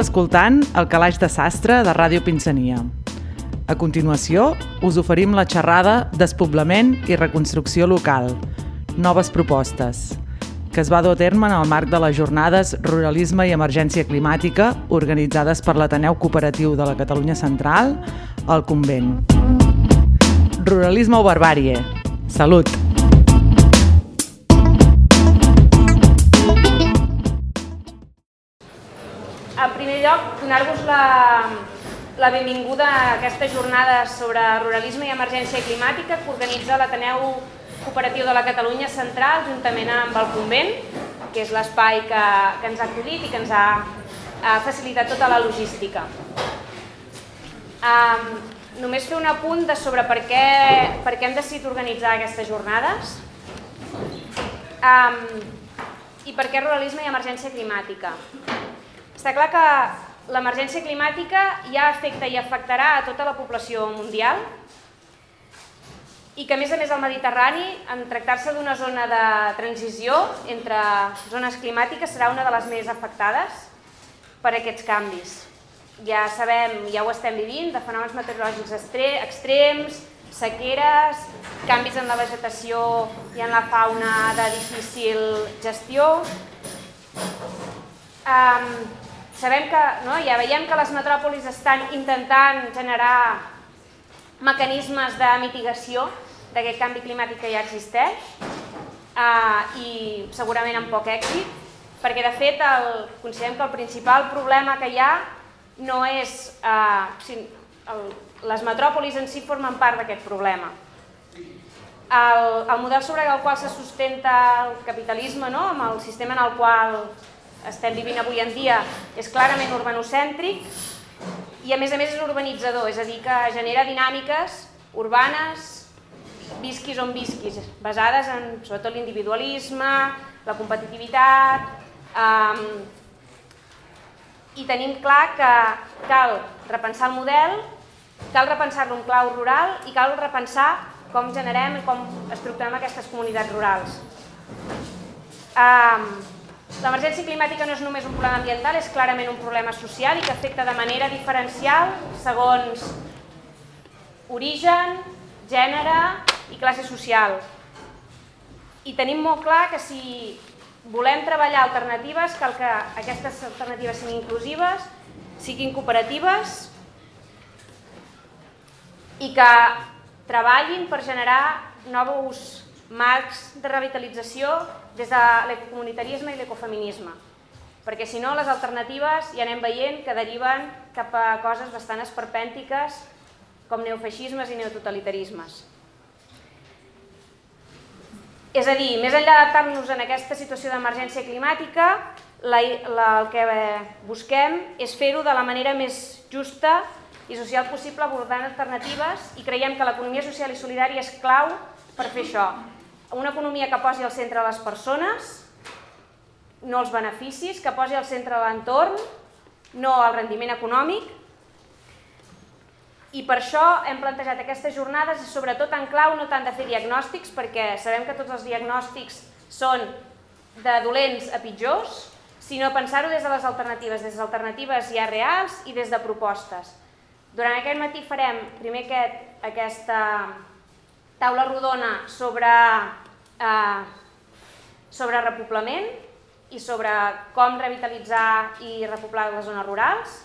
escoltant el Calaix de Sastre de Ràdio Pinsania. A continuació, us oferim la xerrada Despoblament i reconstrucció local. Noves propostes que es va dur a terme en el marc de les jornades Ruralisme i Emergència Climàtica organitzades per l'Ateneu Cooperatiu de la Catalunya Central al Convent. Ruralisme o barbàrie. Salut! En primer lloc, donar-vos la, la benvinguda a aquestes jornades sobre ruralisme i emergència climàtica que organitza l'Ateneu cooperatiu de la Catalunya Central, juntament amb el Convent, que és l'espai que, que ens ha acollit i que ens ha, ha facilitat tota la logística. Um, només fer un apunt de sobre per què, per què hem decidit organitzar aquestes jornades um, i per què ruralisme i emergència climàtica. Està clar que l'emergència climàtica ja afecta i afectarà a tota la població mundial, i que a més a més el Mediterrani, en tractar-se d'una zona de transició entre zones climàtiques, serà una de les més afectades per aquests canvis. Ja sabem, ja ho estem vivint, de fenòmens meteorològics extrems, sequeres, canvis en la vegetació i en la fauna de difícil gestió. Um, sabem que, no, ja veiem que les metròpolis estan intentant generar mecanismes de mitigació d'aquest canvi climàtic que ja existeix uh, i segurament amb poc èxit, perquè de fet el, considerem que el principal problema que hi ha no és... Uh, si, el, les metròpolis en si formen part d'aquest problema. El, el model sobre el qual se sustenta el capitalisme, no? amb el sistema en el qual estem vivint avui en dia, és clarament urbanocèntric i a més a més és urbanitzador, és a dir, que genera dinàmiques urbanes visquis on visquis, basades en sobretot l'individualisme, la competitivitat, um, i tenim clar que cal repensar el model, cal repensar-lo en clau rural i cal repensar com generem i com estructurem aquestes comunitats rurals. Um, L'emergència climàtica no és només un problema ambiental, és clarament un problema social i que afecta de manera diferencial segons origen, gènere i classe social. I tenim molt clar que si volem treballar alternatives, cal que aquestes alternatives siguin inclusives, siguin cooperatives i que treballin per generar nous marcs de revitalització des de l'ecocomunitarisme i l'ecofeminisme. Perquè si no, les alternatives ja anem veient que deriven cap a coses bastant esperpèntiques com neofeixismes i neototalitarismes. És a dir, més enllà d'adaptar-nos en aquesta situació d'emergència climàtica, la, la, el que busquem és fer-ho de la manera més justa i social possible abordant alternatives i creiem que l'economia social i solidària és clau per fer això. Una economia que posi al centre les persones, no els beneficis, que posi al centre l'entorn, no el rendiment econòmic i per això hem plantejat aquestes jornades sobretot en clau no tant de fer diagnòstics, perquè sabem que tots els diagnòstics són de dolents a pitjors, sinó pensar-ho des de les alternatives, des d'alternatives ja reals i des de propostes. Durant aquest matí farem primer aquest, aquesta taula rodona sobre, eh, sobre repoblament i sobre com revitalitzar i repoblar les zones rurals,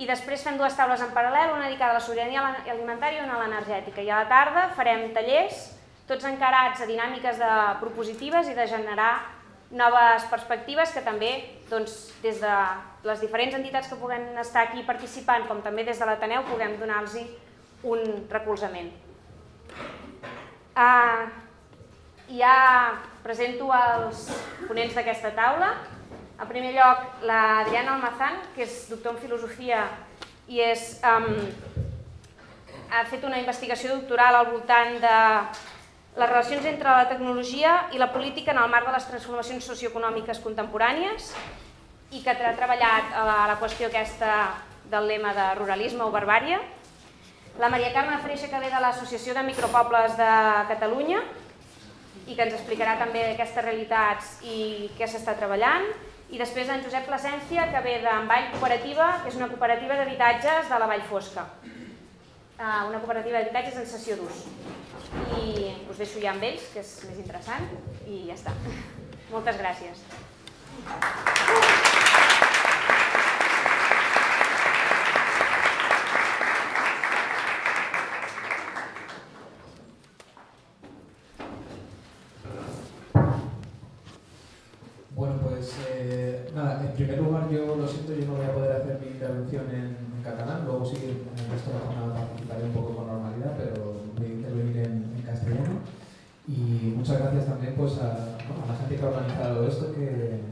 i després fem dues taules en paral·lel, una dedicada a la sobirania alimentària i una a l'energètica. I a la tarda farem tallers, tots encarats a dinàmiques de propositives i de generar noves perspectives que també doncs, des de les diferents entitats que puguem estar aquí participant, com també des de l'Ateneu, puguem donar-los un recolzament. Uh, ja presento els ponents d'aquesta taula. En primer lloc, l'Adriana Almazán, que és doctor en filosofia i és, um, ha fet una investigació doctoral al voltant de les relacions entre la tecnologia i la política en el marc de les transformacions socioeconòmiques contemporànies i que ha treballat a la, la qüestió aquesta del lema de ruralisme o barbària. La Maria Carme Freixa, que ve de l'Associació de Micropobles de Catalunya i que ens explicarà també aquestes realitats i què s'està treballant i després en Josep Plasència, que ve d'en Vall Cooperativa, que és una cooperativa d'habitatges de la Vall Fosca. Uh, una cooperativa d'habitatges en sessió d'ús. I us deixo ja amb ells, que és més interessant, i ja està. Moltes gràcies. Bueno, en primer lugar yo lo siento, yo no voy a poder hacer mi intervención en, catalán, luego sí en el resto de la jornada participaré un poco con normalidad, pero voy a intervenir en, castellano. Y muchas gracias también pues a, la gente que ha organizado esto, que,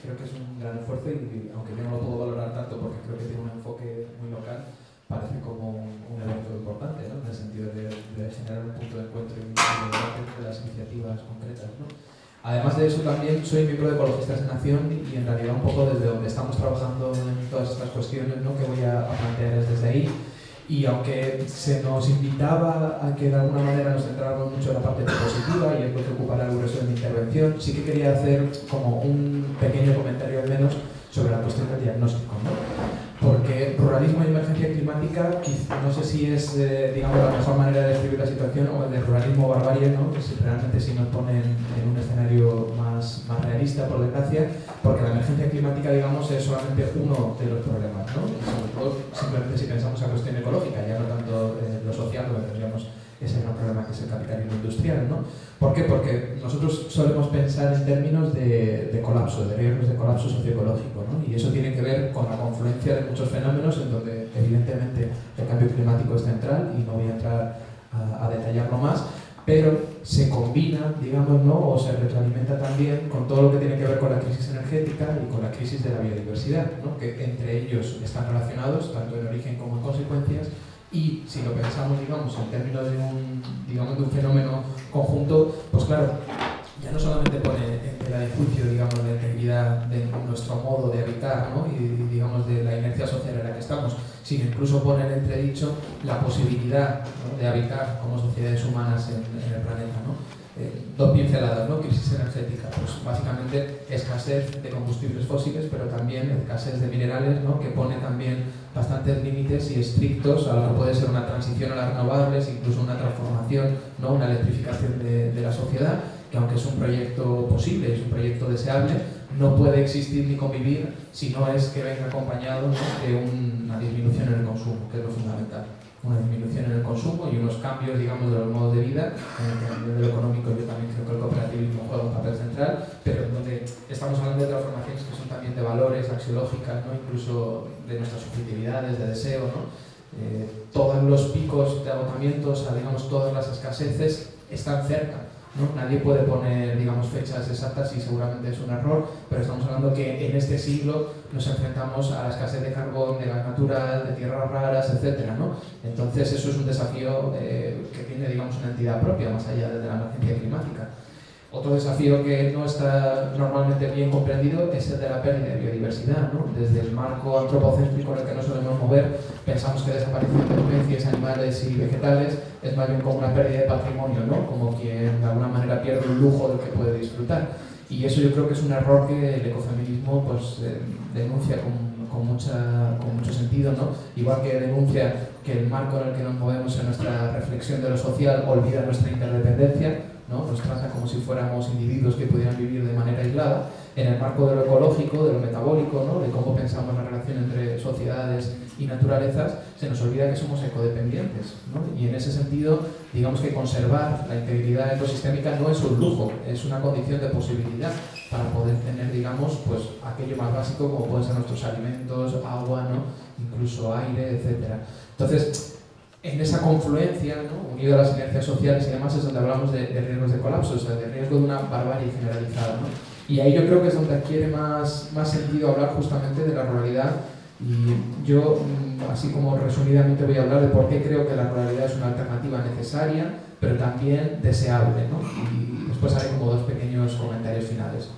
creo que es un gran esfuerzo y aunque yo no lo puedo valorar tanto porque creo que tiene un enfoque muy local, parece como un, un evento importante, ¿no? en el sentido de, de generar un punto de encuentro y entre las iniciativas concretas. ¿no? Además de eso también soy miembro de Ecologistas de Nación y en realidad un poco desde donde estamos trabajando en todas estas cuestiones ¿no? que voy a, plantear es desde ahí. Y aunque se nos invitaba a que de alguna manera nos centráramos mucho en la parte positiva y es lo que el grueso de mi intervención, sí que quería hacer como un pequeño comentario al menos sobre la cuestión del diagnóstico. ¿no? Porque ruralismo y emergencia climática, no sé si es eh, digamos, la mejor manera de describir la situación o el de ruralismo barbarie, ¿no? que si realmente si nos ponen en un escenario más, más realista, por desgracia, porque la emergencia climática digamos, es solamente uno de los problemas. ¿no? Sobre todo, simplemente si pensamos en la cuestión ecológica, ya no tanto eh, lo social, lo que tendríamos ese gran problema que es el capitalismo industrial. ¿no? ¿Por qué? Porque nosotros solemos pensar en términos de, de colapso, de riesgos de colapso socioecológico, ¿no? y eso tiene que ver con la confluencia de muchos fenómenos en donde evidentemente el cambio climático es central y no voy a entrar a, a detallarlo más, pero se combina, digamos, ¿no? o se retroalimenta también con todo lo que tiene que ver con la crisis energética y con la crisis de la biodiversidad, ¿no? que entre ellos están relacionados, tanto en origen como en consecuencias, y si lo pensamos, digamos, en términos de un, digamos, de un fenómeno conjunto, pues claro, ya no solamente pone en tela de juicio, digamos, la integridad de nuestro modo de habitar, ¿no? y, digamos, de la inercia social en la que estamos, sino incluso pone en entredicho la posibilidad de habitar como sociedades humanas en, en el planeta, ¿no? Eh, dos pinceladas, ¿no? Crisis energética, pues básicamente escasez de combustibles fósiles, pero también escasez de minerales, ¿no? Que pone también bastantes límites y estrictos a lo que puede ser una transición a las renovables, incluso una transformación, ¿no? Una electrificación de, la sociedad, que aunque es un proyecto posible, es un proyecto deseable, no puede existir ni convivir si no es que venga acompañado de una disminución en el consumo, que es lo fundamental una disminución en el consumo y unos cambios, digamos, de los modos de vida. En el nivel económico yo también creo que el cooperativismo juega un papel central, pero en donde estamos hablando de transformaciones que son también de valores axiológicas, ¿no? incluso de nuestras subjetividades, de deseo. ¿no? Eh, todos los picos de agotamiento, o digamos, todas las escaseces están cerca. ¿No? Nadie puede poner digamos, fechas exactas y seguramente es un error, pero estamos hablando que en este siglo nos enfrentamos a la escasez de carbón, de gas natural, de tierras raras, etc. ¿no? Entonces eso es un desafío eh, que tiene digamos, una entidad propia, más allá de la emergencia climática. Otro desafío que no está normalmente bien comprendido es el de la pérdida de biodiversidad. ¿no? Desde el marco antropocéntrico en el que nos solemos mover, pensamos que desaparición de especies animales y vegetales es más bien como una pérdida de patrimonio, ¿no? como quien de alguna manera pierde un lujo del que puede disfrutar. Y eso yo creo que es un error que el ecofeminismo pues, eh, denuncia con, con, mucha, con mucho sentido, ¿no? igual que denuncia que el marco en el que nos movemos en nuestra reflexión de lo social olvida nuestra interdependencia, ¿no? nos trata como si fuéramos individuos que pudieran vivir de manera aislada, en el marco de lo ecológico, de lo metabólico, ¿no? de cómo pensamos la relación entre sociedades y naturalezas, se nos olvida que somos ecodependientes. ¿no? Y en ese sentido, digamos que conservar la integridad ecosistémica no es un lujo, es una condición de posibilidad para poder tener, digamos, pues aquello más básico como pueden ser nuestros alimentos, agua, ¿no? incluso aire, etc. Entonces, en esa confluencia, ¿no? unido a las inercias sociales y demás, es donde hablamos de, de, riesgos de colapso, o sea, de riesgo de una barbarie generalizada. ¿no? Y ahí yo creo que es donde adquiere más, más sentido hablar justamente de la ruralidad. Y yo, así como resumidamente, voy a hablar de por qué creo que la ruralidad es una alternativa necesaria, pero también deseable. ¿no? Y después haré como dos pequeños comentarios finales.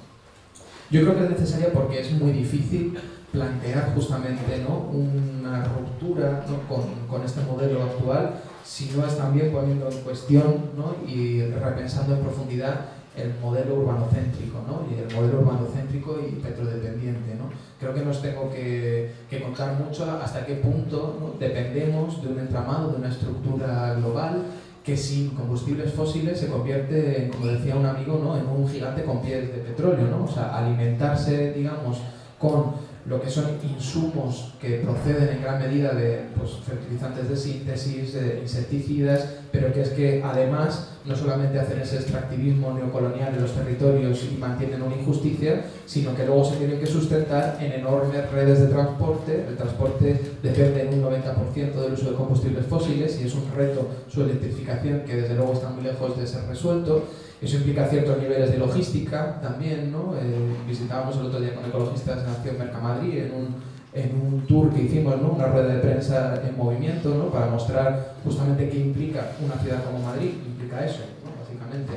Yo creo que es necesaria porque es muy difícil plantear justamente ¿no? una ruptura ¿no? con, con, este modelo actual, si no es también poniendo en cuestión ¿no? y repensando en profundidad el modelo urbanocéntrico, ¿no? Y el modelo urbanocéntrico y petrodependiente, ¿no? Creo que nos tengo que, que contar mucho hasta qué punto dependemos de un entramado, de una estructura global que sin combustibles fósiles se convierte, como decía un amigo, ¿no? en un gigante con pies de petróleo, ¿no? O sea, alimentarse, digamos, con lo que son insumos que proceden en gran medida de pues, fertilizantes de síntesis, de insecticidas, pero que es que además no solamente hacen ese extractivismo neocolonial en los territorios y mantienen una injusticia, sino que luego se tienen que sustentar en enormes redes de transporte. El transporte depende en un 90% del uso de combustibles fósiles y es un reto su electrificación que desde luego está muy lejos de ser resuelto. Eso implica ciertos niveles de logística también, ¿no? Eh, visitábamos el otro día con ecologistas en Acción Mercamadrid en un, en un tour que hicimos, ¿no? Una rueda de prensa en movimiento, ¿no? Para mostrar justamente qué implica una ciudad como Madrid, implica eso, ¿no? Básicamente,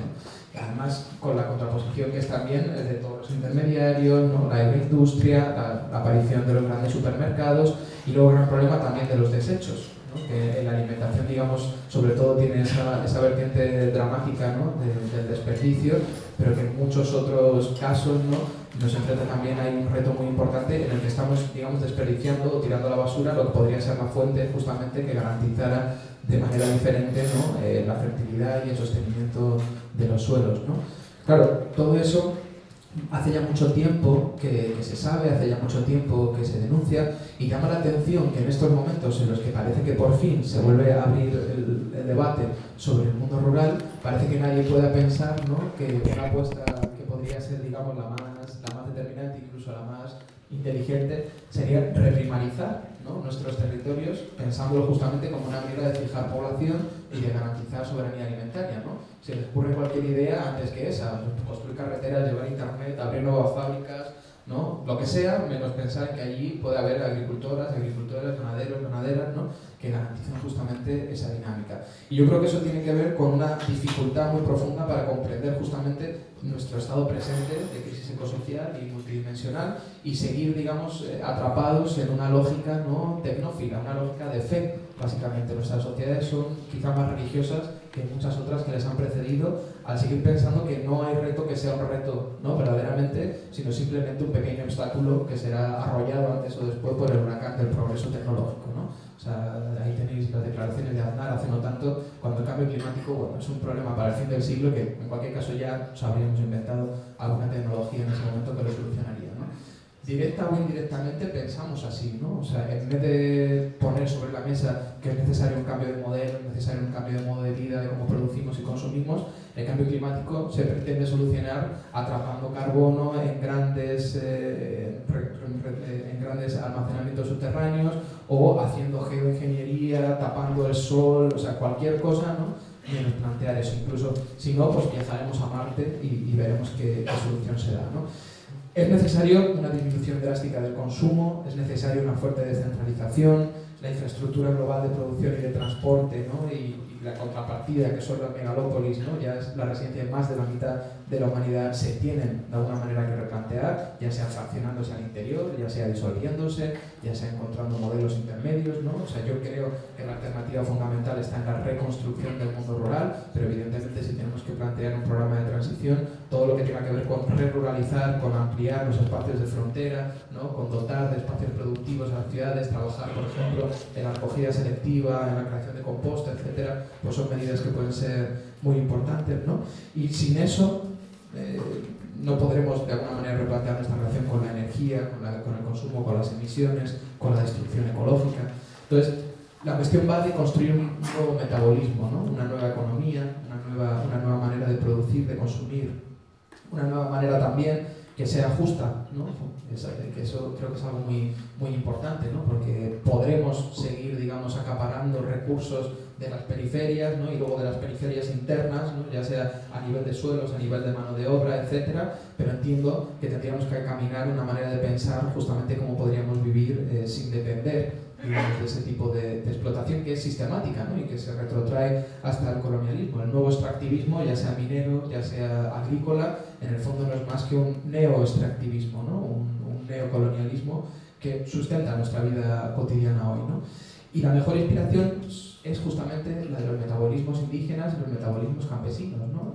Además, con la contraposición que es también de todos los intermediarios, ¿no? la agroindustria, la, la aparición de los grandes supermercados y luego el gran problema también de los desechos que en la alimentación, digamos, sobre todo tiene esa, esa vertiente dramática ¿no? del desperdicio, pero que en muchos otros casos ¿no? nos enfrenta también a un reto muy importante en el que estamos, digamos, desperdiciando o tirando a la basura lo que podría ser la fuente justamente que garantizara de manera diferente ¿no? eh, la fertilidad y el sostenimiento de los suelos. ¿no? Claro, todo eso hace ya mucho tiempo que, se sabe, hace ya mucho tiempo que se denuncia y llama la atención que en estos momentos en los que parece que por fin se vuelve a abrir el, debate sobre el mundo rural, parece que nadie pueda pensar ¿no? que una apuesta que podría ser digamos, la, más, la más determinante, incluso la más inteligente, sería reprimarizar nuestros territorios pensándolo justamente como una manera de fijar población y de garantizar soberanía alimentaria. ¿no? se les ocurre cualquier idea antes que esa, construir carreteras, llevar internet, abrir nuevas fábricas, ¿no? Lo que sea, menos pensar que allí puede haber agricultoras, agricultores, ganaderos, ganaderas, ¿no? Que garanticen justamente esa dinámica. Y yo creo que eso tiene que ver con una dificultad muy profunda para comprender justamente nuestro estado presente de crisis ecosocial y multidimensional y seguir, digamos, eh, atrapados en una lógica no tecnófila, una lógica de fe. Básicamente, nuestras sociedades son quizá más religiosas que muchas otras que les han precedido, al seguir pensando que no hay reto que sea un reto ¿no? verdaderamente, sino simplemente un pequeño obstáculo que será arrollado antes o después por el huracán del progreso tecnológico. ¿no? O sea, ahí tenéis las declaraciones de Aznar hace no tanto, cuando el cambio climático bueno, es un problema para el fin del siglo que en cualquier caso ya habríamos inventado alguna tecnología en ese momento que lo solucionaría directa o indirectamente pensamos así, ¿no? O sea, en vez de poner sobre la mesa que es necesario un cambio de modelo, es necesario un cambio de modo de vida, de cómo producimos y consumimos, el cambio climático se pretende solucionar atrapando carbono en grandes, eh, en grandes almacenamientos subterráneos o haciendo geoingeniería, tapando el sol, o sea, cualquier cosa, ¿no? menos plantear eso. Incluso, si no, pues viajaremos a Marte y, veremos qué, solución se da, ¿no? Es necesario una disminución drástica del consumo, es necesaria una fuerte descentralización, la infraestructura global de producción y de transporte ¿no? La contrapartida que son las megalópolis, ¿no? ya es la residencia de más de la mitad de la humanidad, se tienen de alguna manera que replantear, ya sea fraccionándose al interior, ya sea disolviéndose, ya sea encontrando modelos intermedios. ¿no? O sea, yo creo que la alternativa fundamental está en la reconstrucción del mundo rural, pero evidentemente si tenemos que plantear un programa de transición, todo lo que tenga que ver con re-ruralizar, con ampliar los espacios de frontera, ¿no? con dotar de espacios productivos a las ciudades, trabajar, por ejemplo, en la recogida selectiva, en la creación de compost, etcétera, pues son medidas que pueden ser muy importantes, ¿no? Y sin eso eh, no podremos de alguna manera replantear nuestra relación con la energía, con, con, el consumo, con las emisiones, con la destrucción ecológica. Entonces, la cuestión va de construir un nuevo metabolismo, ¿no? una nueva economía, una nueva, una nueva manera de producir, de consumir, una nueva manera también que sea justa, ¿no? que eso creo que es algo muy, muy importante, ¿no? porque podremos seguir, digamos, acaparando recursos de las periferias ¿no? y luego de las periferias internas, ¿no? ya sea a nivel de suelos, a nivel de mano de obra, etcétera, pero entiendo que tendríamos que caminar una manera de pensar justamente cómo podríamos vivir eh, sin depender de ese tipo de, explotación que es sistemática ¿no? y que se retrotrae hasta el colonialismo. El nuevo extractivismo, ya sea minero, ya sea agrícola, en el fondo no es más que un neo-extractivismo, ¿no? un, un neocolonialismo que sustenta nuestra vida cotidiana hoy. ¿no? Y la mejor inspiración es justamente la de los metabolismos indígenas y los metabolismos campesinos. ¿no?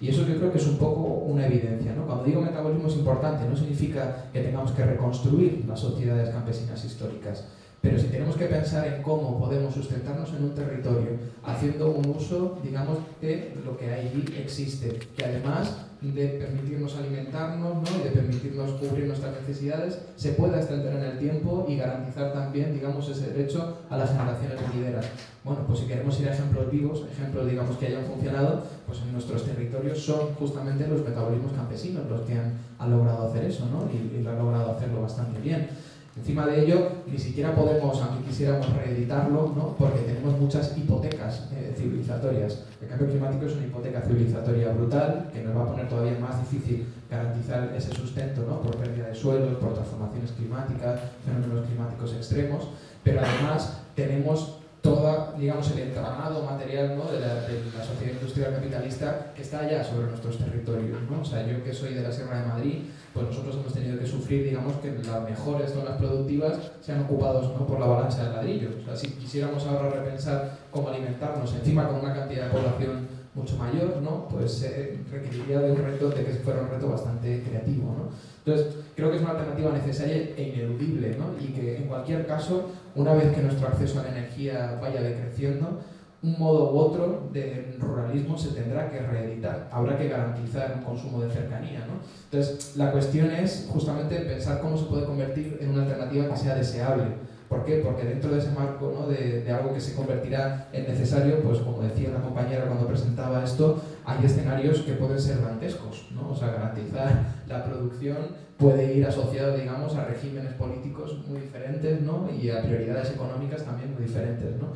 Y eso yo creo que es un poco una evidencia. ¿no? Cuando digo metabolismo es importante, no significa que tengamos que reconstruir las sociedades campesinas históricas, pero si tenemos que pensar en cómo podemos sustentarnos en un territorio haciendo un uso, digamos, de lo que ahí existe, que además de permitirnos alimentarnos ¿no? y de permitirnos cubrir nuestras necesidades, se pueda extender en el tiempo y garantizar también, digamos, ese derecho a las generaciones venideras. Bueno, pues si queremos ir a ejemplos vivos, ejemplos, digamos, que hayan funcionado, pues en nuestros territorios son justamente los metabolismos campesinos los que han, logrado hacer eso, ¿no? Y, y lo han logrado hacerlo bastante bien. Encima de ello, ni siquiera podemos, aunque quisiéramos reeditarlo, ¿no? porque tenemos muchas hipotecas eh, civilizatorias. El cambio climático es una hipoteca civilizatoria brutal que nos va a poner todavía más difícil garantizar ese sustento ¿no? por pérdida de suelos, por transformaciones climáticas, fenómenos climáticos extremos, pero además tenemos todo digamos, el entramado material ¿no? de, la, sociedad industrial capitalista que está allá sobre nuestros territorios. ¿no? O sea, yo que soy de la Sierra de Madrid, pues nosotros hemos tenido que sufrir, digamos, que las mejores zonas productivas sean ocupadas ¿no? por la avalancha de ladrillos. O sea, si quisiéramos ahora repensar cómo alimentarnos, encima con una cantidad de población mucho mayor, ¿no? pues eh, requeriría de un reto, de que fuera un reto bastante creativo. ¿no? Entonces, creo que es una alternativa necesaria e ineludible, ¿no? y que en cualquier caso, una vez que nuestro acceso a la energía vaya decreciendo, un modo u otro de ruralismo se tendrá que reeditar. Habrá que garantizar un consumo de cercanía. ¿no? Entonces, la cuestión es justamente pensar cómo se puede convertir en una alternativa que sea deseable. ¿Por qué? Porque dentro de ese marco ¿no? de, de, algo que se convertirá en necesario, pues como decía la compañera cuando presentaba esto, hay escenarios que pueden ser dantescos. ¿no? O sea, garantizar la producción puede ir asociado, digamos, a regímenes políticos muy diferentes ¿no? y a prioridades económicas también muy diferentes. ¿no?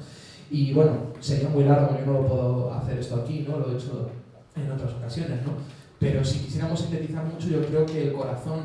Y bueno, sería muy largo, yo no lo puedo hacer esto aquí, ¿no? lo he hecho en otras ocasiones, ¿no? pero si quisiéramos sintetizar mucho, yo creo que el corazón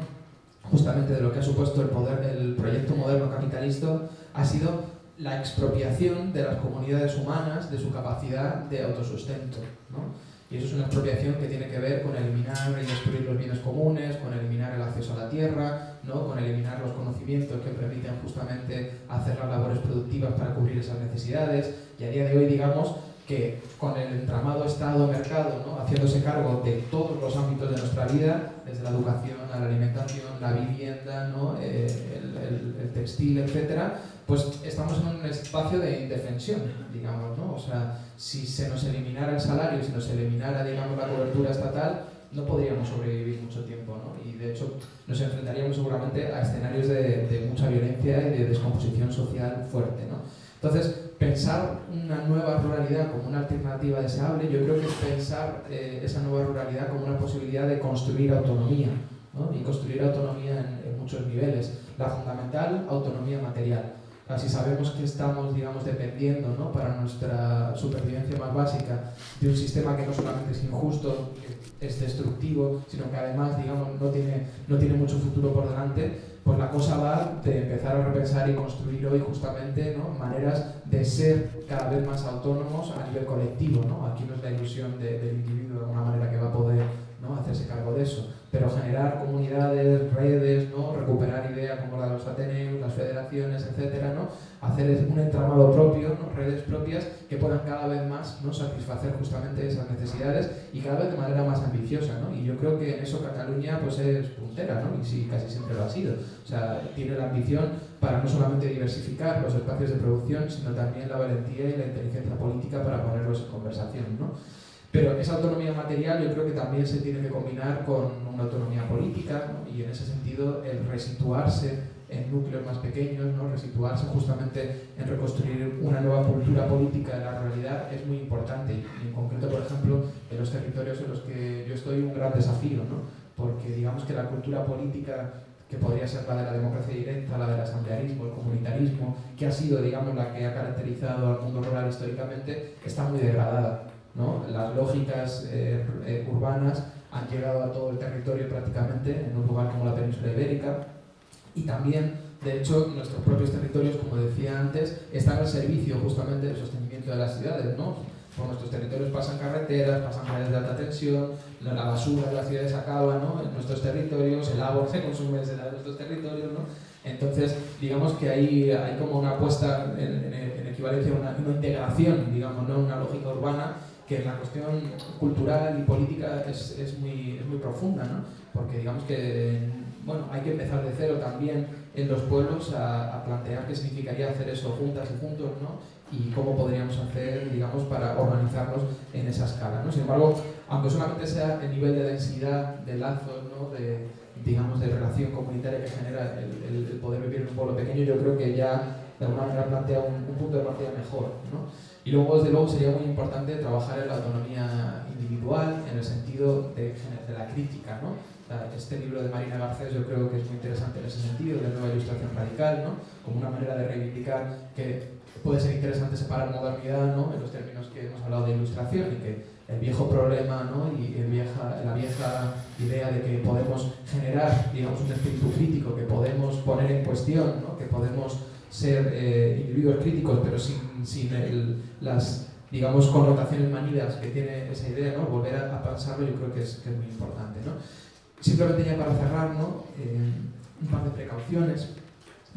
justamente de lo que ha supuesto el, poder, el proyecto moderno capitalista ha sido la expropiación de las comunidades humanas de su capacidad de autosustento. ¿no? Y eso es una expropiación que tiene que ver con eliminar y destruir los bienes comunes, con eliminar el acceso a la tierra, ¿no? con eliminar los conocimientos que permiten justamente hacer las labores productivas para cubrir esas necesidades. Y a día de hoy, digamos, que con el entramado Estado-mercado, ¿no? haciéndose cargo de todos los ámbitos de nuestra vida, desde la educación a la alimentación, la vivienda, ¿no? Eh, el, el, el, textil, etcétera, pues estamos en un espacio de indefensión, digamos, ¿no? O sea, si se nos eliminara el salario, si nos eliminara, digamos, la cobertura estatal, no podríamos sobrevivir mucho tiempo, ¿no? Y de hecho nos enfrentaríamos seguramente a escenarios de, mucha violencia y de descomposición social fuerte, ¿no? Entonces, pensar una nueva ruralidad como una alternativa deseable, yo creo que es pensar eh, esa nueva ruralidad como una posibilidad de construir autonomía, ¿no? y construir autonomía en, en, muchos niveles. La fundamental, autonomía material. Si sabemos que estamos, digamos, dependiendo ¿no? para nuestra supervivencia más básica de un sistema que no solamente es injusto, es destructivo, sino que además, digamos, no tiene, no tiene mucho futuro por delante, pues la cosa va de empezar a repensar y construir hoy justamente ¿no? maneras de ser cada vez más autónomos a nivel colectivo. ¿no? Aquí no es la ilusión de, del individuo de alguna manera que va a poder ¿no? hacerse cargo de eso, pero generar comunidades, redes, ¿no? recuperar ideas como la de los Ateneos, las federaciones, etcétera, ¿no? hacer un entramado propio, ¿no? redes propias que puedan cada vez más ¿no? satisfacer justamente esas necesidades y cada vez de manera más ambiciosa. ¿no? Y yo creo que en eso Cataluña pues, es puntera, ¿no? y sí, casi siempre lo ha sido. O sea, tiene la ambición para no solamente diversificar los espacios de producción, sino también la valentía y la inteligencia política para ponerlos en conversación. ¿no? Pero esa autonomía material yo creo que también se tiene que combinar con una autonomía política ¿no? y en ese sentido el resituarse en núcleos más pequeños, ¿no? resituarse justamente en reconstruir una nueva cultura política de la realidad es muy importante y en concreto, por ejemplo, en los territorios en los que yo estoy un gran desafío, ¿no? porque digamos que la cultura política que podría ser la de la democracia directa, la del asamblearismo, el comunitarismo, que ha sido, digamos, la que ha caracterizado al mundo rural históricamente, está muy degradada. ¿no? Las lógicas eh, eh, urbanas han llegado a todo el territorio prácticamente, en un lugar como la península ibérica, y también, de hecho, nuestros propios territorios, como decía antes, están al servicio justamente del sostenimiento de las ciudades. ¿no? Por nuestros territorios pasan carreteras, pasan redes de alta tensión, la, basura de las ciudades acaba ¿no? en nuestros territorios, el agua se consume desde nuestros territorios. ¿no? Entonces, digamos que hay, hay como una apuesta en, en, en equivalencia a una, una, integración, digamos, ¿no? una lógica urbana que la cuestión cultural y política es, es, muy, es muy profunda, ¿no? porque digamos que bueno, hay que empezar de cero también en los pueblos a, a, plantear qué significaría hacer eso juntas y juntos, ¿no? y cómo podríamos hacer, digamos, para organizarnos en esa escala. ¿no? Sin embargo, aunque solamente sea el nivel de densidad, de lazos, ¿no? de, digamos, de relación comunitaria que genera el, poder vivir en un pueblo pequeño, yo creo que ya de alguna manera plantea un, un punto de partida mejor. ¿no? Y luego, desde luego, sería muy importante trabajar en la autonomía individual, en el sentido de, de la crítica. ¿no? Este libro de Marina Garcés yo creo que es muy interesante en ese sentido, de nueva ilustración radical, ¿no? como una manera de reivindicar que puede ser interesante separar modernidad ¿no? en los términos que hemos hablado de ilustración y que el viejo problema ¿no? y el vieja, la vieja idea de que podemos generar digamos, un espíritu crítico, que podemos poner en cuestión, ¿no? que podemos ser eh, individuos críticos pero sin, sin el, las digamos, connotaciones manidas que tiene esa idea, ¿no? volver a, a pensarlo yo creo que es, que es muy importante. ¿no? Simplemente ya para cerrar, ¿no? Eh, un par de precauciones.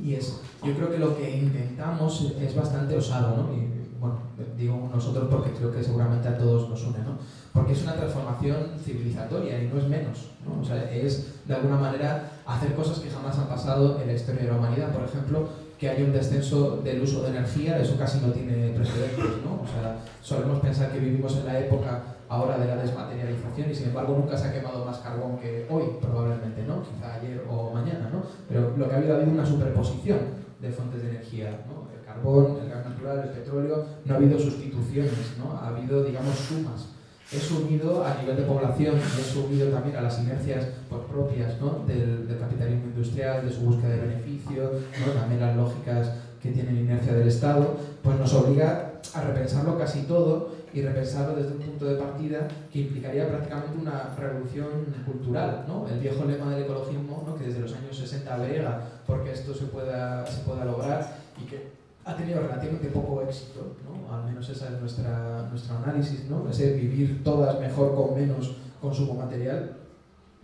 Y es, yo creo que lo que intentamos es bastante osado, ¿no? Y, bueno, digo nosotros porque creo que seguramente a todos nos une, ¿no? Porque es una transformación civilizatoria y no es menos, ¿no? O sea, es de alguna manera hacer cosas que jamás han pasado en la historia de la humanidad. Por ejemplo, que haya un descenso del uso de energía, eso casi no tiene precedentes, ¿no? O sea, solemos pensar que vivimos en la época ahora de la desmaterialización y sin embargo nunca se ha quemado más carbón que hoy, probablemente, ¿no? Quizá ayer o mañana, ¿no? Pero lo que ha habido ha habido una superposición de fuentes de energía, ¿no? El carbón, el gas natural, el petróleo, no ha habido sustituciones, ¿no? Ha habido, digamos, sumas. Es subido a nivel de población y es subido también a las inercias pues, propias ¿no? del, capitalismo industrial, de su búsqueda de beneficio, ¿no? también las lógicas que tienen inercia del Estado, pues nos obliga a repensarlo casi todo y repensarlo desde un punto de partida que implicaría prácticamente una revolución cultural. ¿no? El viejo lema del ecologismo, que desde los años 60 agrega porque esto se pueda, se pueda lograr y que ha tenido relativamente poco éxito, ¿no? al menos ese es nuestra, nuestro análisis, ¿no? ese vivir todas mejor con menos consumo material,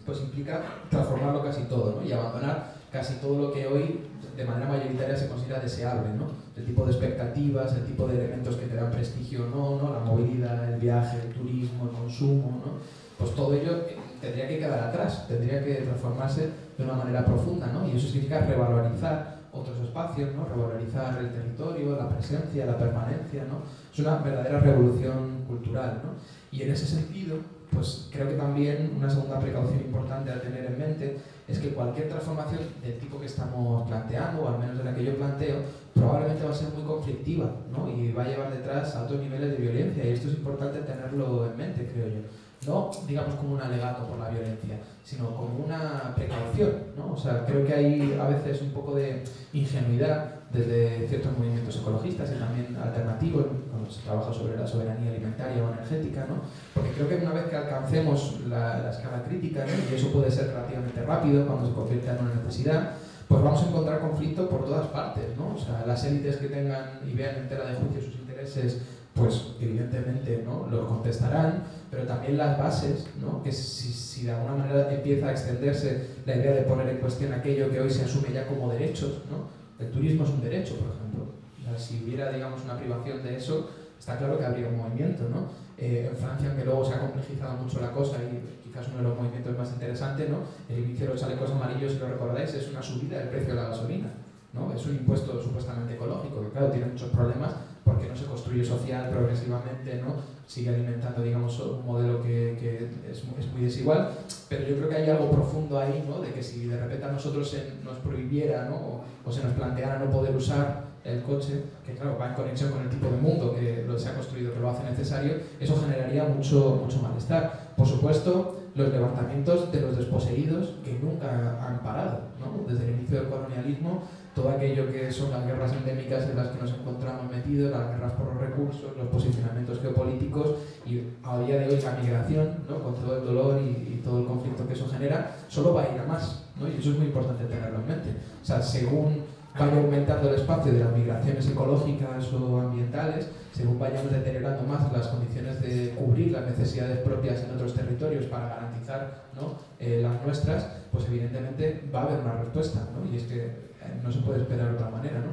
pues implica transformarlo casi todo ¿no? y abandonar casi todo lo que hoy de manera mayoritaria se considera deseable, ¿no? El tipo de expectativas, el tipo de elementos que te dan prestigio o no, ¿no? La movilidad, el viaje, el turismo, el consumo, ¿no? Pues todo ello eh, tendría que quedar atrás, tendría que transformarse de una manera profunda, ¿no? Y eso significa revalorizar otros espacios, ¿no? revalorizar el territorio, la presencia, la permanencia. ¿no? Es una verdadera revolución cultural. ¿no? Y en ese sentido, pues creo que también una segunda precaución importante a tener en mente es que cualquier transformación del tipo que estamos planteando, o al menos de la que yo planteo, probablemente va a ser muy conflictiva ¿no? y va a llevar detrás altos niveles de violencia y esto es importante tenerlo en mente, creo yo. No, digamos, como un alegato por la violencia, sino como una precaución. ¿no? O sea, creo que hay a veces un poco de ingenuidad desde ciertos movimientos ecologistas y también alternativos, cuando se trabaja sobre la soberanía alimentaria o energética, ¿no? porque creo que una vez que alcancemos la, la escala crítica, y eso puede ser relativamente rápido cuando se convierta en una necesidad, pues vamos a encontrar conflicto por todas partes. ¿no? O sea, las élites que tengan y vean en tela de juicio sus intereses, pues evidentemente ¿no? los contestarán, pero también las bases, ¿no? que si, de alguna manera empieza a extenderse la idea de poner en cuestión aquello que hoy se asume ya como derechos, ¿no? El turismo es un derecho, por ejemplo. si hubiera, digamos, una privación de eso, está claro que habría un movimiento, ¿no? Eh, en Francia, aunque luego se ha complejizado mucho la cosa y quizás uno de los movimientos más interesantes, ¿no? El inicio de los chalecos amarillos, si lo recordáis, es una subida del precio de la gasolina, ¿no? Es un impuesto supuestamente ecológico, que claro, tiene muchos problemas porque no se construye social progresivamente, ¿no? Sigue alimentando, digamos, un modelo que, que es, es, muy desigual, pero yo creo que hay algo profundo ahí, ¿no? De que si de repente a nosotros se nos prohibiera, ¿no? O, o se nos planteara no poder usar el coche, que claro, va en conexión con el tipo de mundo que se ha construido, que lo hace necesario, eso generaría mucho, mucho malestar. Por supuesto, los levantamientos de los desposeídos que nunca han parado, ¿no? desde el inicio del colonialismo, todo aquello que son las guerras endémicas en las que nos encontramos metidos, las guerras por los recursos, los posicionamientos geopolíticos y a día de hoy la migración, ¿no? con todo el dolor y, todo el conflicto que eso genera, solo va a ir a más. ¿no? Y eso es muy importante tenerlo en mente. O sea, según vaya aumentando el espacio de las migraciones ecológicas o ambientales, según vayamos deteriorando más las condiciones de cubrir las necesidades propias en otros territorios para garantizar ¿no? eh, las nuestras, pues evidentemente va a haber una respuesta, ¿no? y es que eh, no se puede esperar de otra manera. ¿no?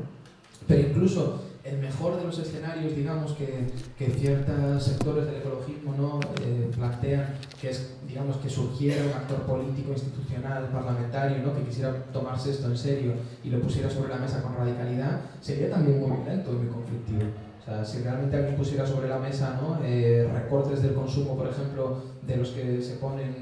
Pero incluso el mejor de los escenarios, digamos, que, que ciertos sectores del ecologismo ¿no? Eh, plantean, que es, digamos, que surgiera un actor político, institucional, parlamentario, ¿no? que quisiera tomarse esto en serio y lo pusiera sobre la mesa con radicalidad, sería también muy violento y muy conflictivo si realmente alguien pusiera sobre la mesa ¿no? Eh, recortes del consumo, por ejemplo, de los que se ponen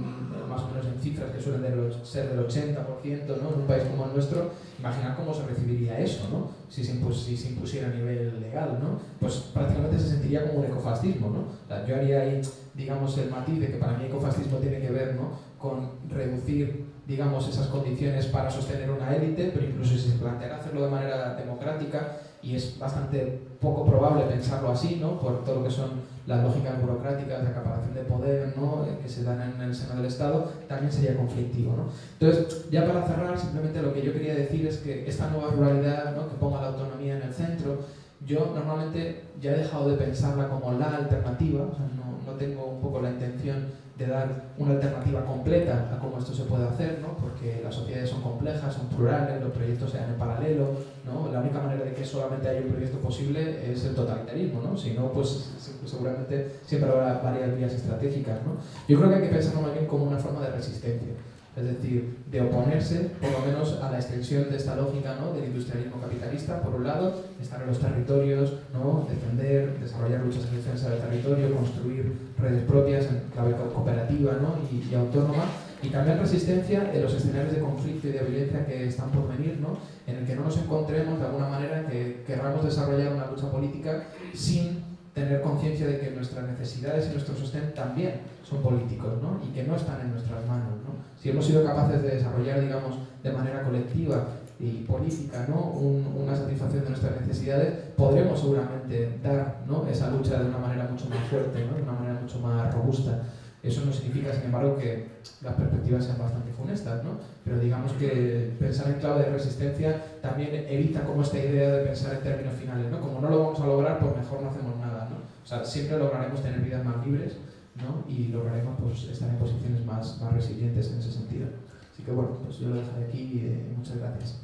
más o menos en cifras que suelen ser del 80% ¿no? en un país como el nuestro, imaginar cómo se recibiría eso, ¿no? si, se si se impusiera a nivel legal. ¿no? Pues prácticamente se sentiría como un ecofascismo. ¿no? yo haría ahí digamos, el matiz de que para mí ecofascismo tiene que ver ¿no? con reducir digamos, esas condiciones para sostener una élite, pero incluso si se planteara hacerlo de manera democrática, y es bastante poco probable pensarlo así, ¿no? por todo lo que son las lógicas burocráticas de acaparación de poder ¿no? que se dan en el seno del Estado, también sería conflictivo. ¿no? Entonces, ya para cerrar, simplemente lo que yo quería decir es que esta nueva ruralidad ¿no? que ponga la autonomía en el centro, yo normalmente ya he dejado de pensarla como la alternativa, o sea, no, no tengo un poco la intención de dar una alternativa completa a cómo esto se puede hacer, ¿no? porque las sociedades son complejas, son plurales, los proyectos se dan en paralelo, ¿no? la única manera de que solamente haya un proyecto posible es el totalitarismo, ¿no? si no, pues seguramente siempre habrá varias vías estratégicas. ¿no? Yo creo que hay que pensarlo más bien como una forma de resistencia es decir, de oponerse por lo menos a la extensión de esta lógica ¿no? del industrialismo capitalista, por un lado, estar en los territorios, ¿no? defender, desarrollar luchas en defensa del territorio, construir redes propias en clave cooperativa ¿no? y, autónoma, y también resistencia en los escenarios de conflicto y de violencia que están por venir, ¿no? en el que no nos encontremos de alguna manera que querramos desarrollar una lucha política sin tener conciencia de que nuestras necesidades y nuestro sostén también son políticos ¿no? y que no están en nuestras manos. ¿no? Si hemos sido capaces de desarrollar, digamos, de manera colectiva y política ¿no? una satisfacción de nuestras necesidades, podremos seguramente dar ¿no? esa lucha de una manera mucho más fuerte, ¿no? de una manera mucho más robusta. Eso no significa, sin embargo, que las perspectivas sean bastante funestas, ¿no? pero digamos que pensar en clave de resistencia también evita como esta idea de pensar en términos finales. ¿no? Como no lo vamos a lograr, pues mejor no hacemos nada. ¿no? O sea, siempre lograremos tener vidas más libres ¿no? y lograremos pues, estar en posiciones más, más resilientes en ese sentido. Así que bueno, pues yo lo dejaré aquí y eh, muchas gracias.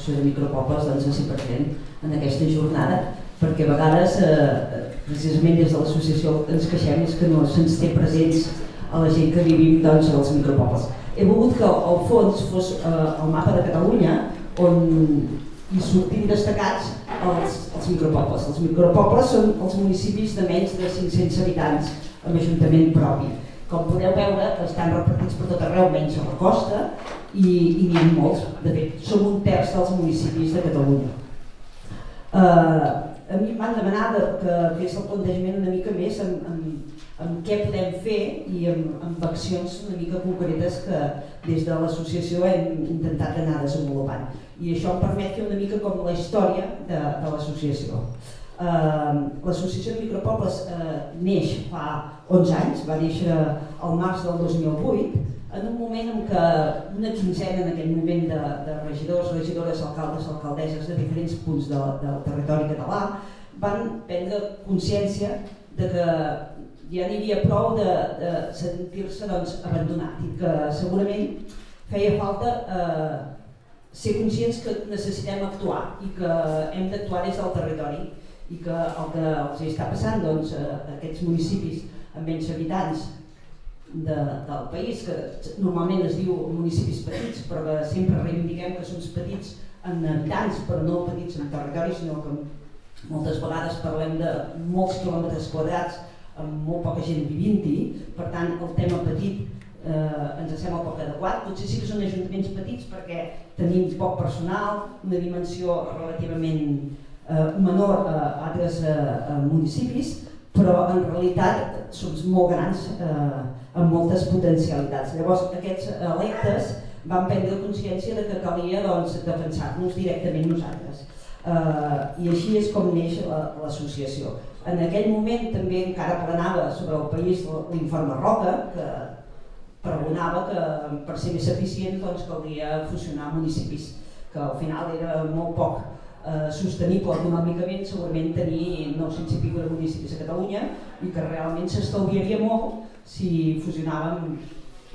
l'Associació de Micropobles doncs, a ser present en aquesta jornada, perquè a vegades, eh, precisament des de l'associació, ens queixem és que no se'ns té presents a la gent que vivim doncs, als micropobles. He volgut que al fons fos eh, el mapa de Catalunya on hi sortim destacats els, els micropobles. Els micropobles són els municipis de menys de 500 habitants amb ajuntament propi. Com podeu veure, estan repartits per tot arreu, menys a la costa, i, i n'hi ha molts. De fet, som un terç dels municipis de Catalunya. Uh, a mi m'han demanat que fes el plantejament una mica més en, en, en què podem fer i amb, amb accions una mica concretes que des de l'associació hem intentat anar desenvolupant. I això em permet fer una mica com la història de, de l'associació. Uh, L'associació de micropobles uh, neix fa 11 anys, va néixer al març del 2008, en un moment en què una quinzena en aquell moment de, de regidors, regidores, alcaldes, alcaldesses de diferents punts de, del territori català van prendre consciència de que ja n'hi havia prou de, de sentir-se doncs, abandonat i que segurament feia falta eh, ser conscients que necessitem actuar i que hem d'actuar des del territori i que el que els està passant doncs, a aquests municipis amb menys habitants de, del país, que normalment es diu municipis petits, però que sempre reivindiquem que són petits en habitants, però no petits en territori, sinó que moltes vegades parlem de molts quilòmetres quadrats amb molt poca gent vivint-hi, per tant el tema petit eh, ens sembla poc adequat. Potser sí que són ajuntaments petits perquè tenim poc personal, una dimensió relativament eh, menor a altres eh, municipis, però en realitat som molt grans eh, amb moltes potencialitats. Llavors aquests electes van prendre consciència de que calia doncs, defensar-nos directament nosaltres. Eh, I així és com neix l'associació. La, en aquell moment també encara planava sobre el país l'informe Roca, que pregonava que per ser més eficient doncs, caldria fusionar municipis, que al final era molt poc eh, sostenible econòmicament segurament tenir 900 i pico de municipis a Catalunya i que realment s'estalviaria molt si fusionàvem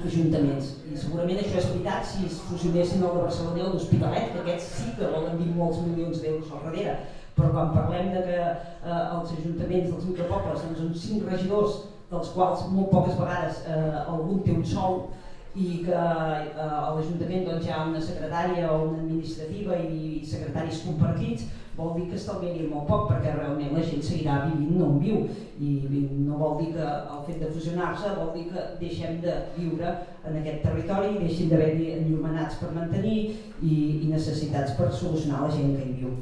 ajuntaments. I segurament això és veritat si es fusionessin el de Barcelona i el d'Hospitalet, que aquests sí que volen dir molts milions d'euros al darrere. Però quan parlem de que eh, els ajuntaments dels micropobles doncs, són cinc regidors, dels quals molt poques vegades eh, algun té un sou, i que eh, a l'Ajuntament doncs, hi ha una secretària o una administrativa i secretaris compartits, vol dir que estalviaria molt poc perquè realment la gent seguirà vivint on viu i no vol dir que el fet de fusionar-se vol dir que deixem de viure en aquest territori, deixem d'haver-hi enllumenats per mantenir i, i necessitats per solucionar la gent que hi viu.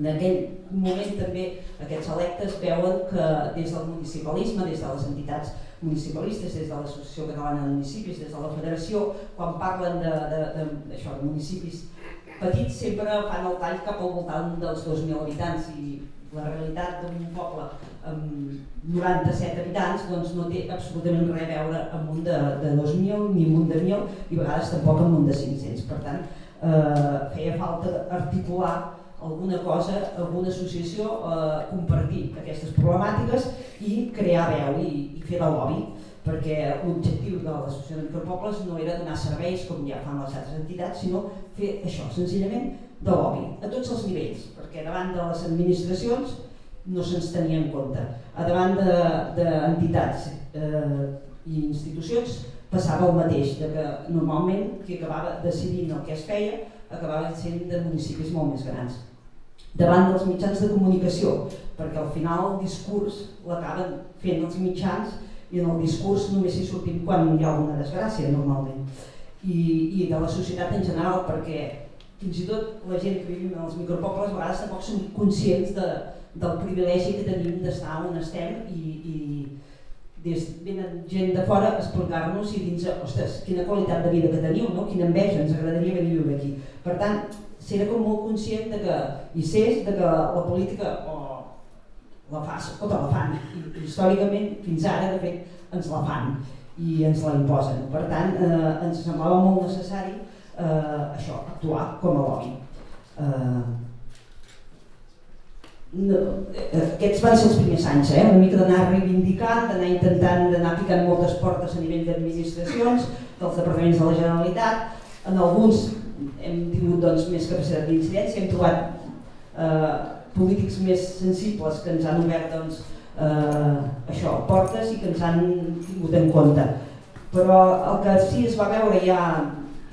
En aquell moment també aquests electes veuen que des del municipalisme, des de les entitats municipalistes, des de l'Associació Catalana de Municipis, des de la Federació, quan parlen de, de, de, de, de municipis petits sempre fan el tall cap al voltant dels 2.000 habitants i la realitat d'un poble amb 97 habitants doncs no té absolutament res a veure amb un de, de 2.000 ni amb un de 1.000 i a vegades tampoc amb un de 500. Per tant, eh, feia falta articular alguna cosa, alguna associació, eh, compartir aquestes problemàtiques i crear veu i, i fer de lobby perquè l'objectiu de l'associació de micropobles no era donar serveis com ja fan les altres entitats, sinó fer això, senzillament de lobby, a tots els nivells, perquè davant de les administracions no se'ns tenia en compte. A davant d'entitats de, eh, i institucions passava el mateix, de que normalment qui acabava decidint el que es feia acabava sent de municipis molt més grans. Davant dels mitjans de comunicació, perquè al final el discurs l'acaben fent els mitjans i en el discurs només hi sortim quan hi ha alguna desgràcia normalment i, i de la societat en general perquè fins i tot la gent que vivim els micropobles a vegades tampoc som conscients de, del privilegi que tenim d'estar on estem i, i des, venen gent de fora a explicar-nos i dins, ostres, quina qualitat de vida que teniu, no? quina enveja, ens agradaria venir a viure aquí. Per tant, ser com molt conscient de que, i ser de que la política, o la fas o te la fan. I, històricament, fins ara, de fet, ens la fan i ens la imposen. Per tant, eh, ens semblava molt necessari eh, això, actuar com a lobby. Eh, no, eh, aquests van ser els primers anys, eh? una mica d'anar reivindicant, d'anar intentant d'anar picant moltes portes a nivell d'administracions, dels departaments de la Generalitat, en alguns hem tingut doncs, més capacitat d'incidència, hem trobat eh, polítics més sensibles que ens han obert doncs, eh, això, portes i que ens han tingut en compte. Però el que sí es va veure ja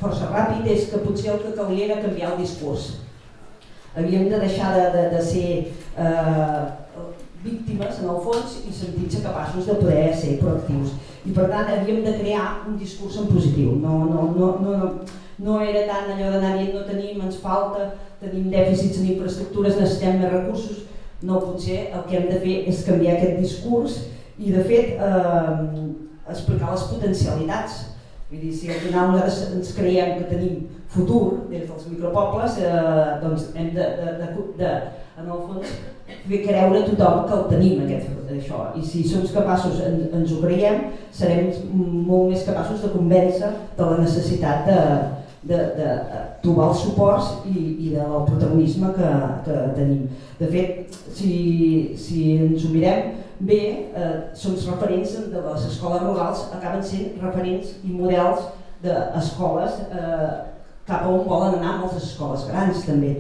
força ràpid és que potser el que calia era canviar el discurs. Havíem de deixar de, de, de ser eh, víctimes en el fons i sentir-se capaços de poder ser proactius. I per tant havíem de crear un discurs en positiu. No, no, no, no, no, no era tant allò d'anar dient no tenim, ens falta, tenim dèficits en infraestructures, necessitem més recursos. No, potser el que hem de fer és canviar aquest discurs i de fet eh, explicar les potencialitats. Vull dir, si al final nosaltres ens creiem que tenim futur des dels micropobles, eh, doncs hem de, de, de, de, en el fons, fer creure a tothom que el tenim, aquest, això. I si som capaços, en, ens ho creiem, serem molt més capaços de convèncer de la necessitat de, de, de trobar els suports i, i del protagonisme que, que tenim. De fet, si, si ens ho mirem bé, eh, són referents de les escoles rurals, acaben sent referents i models d'escoles eh, cap a on volen anar moltes escoles grans també.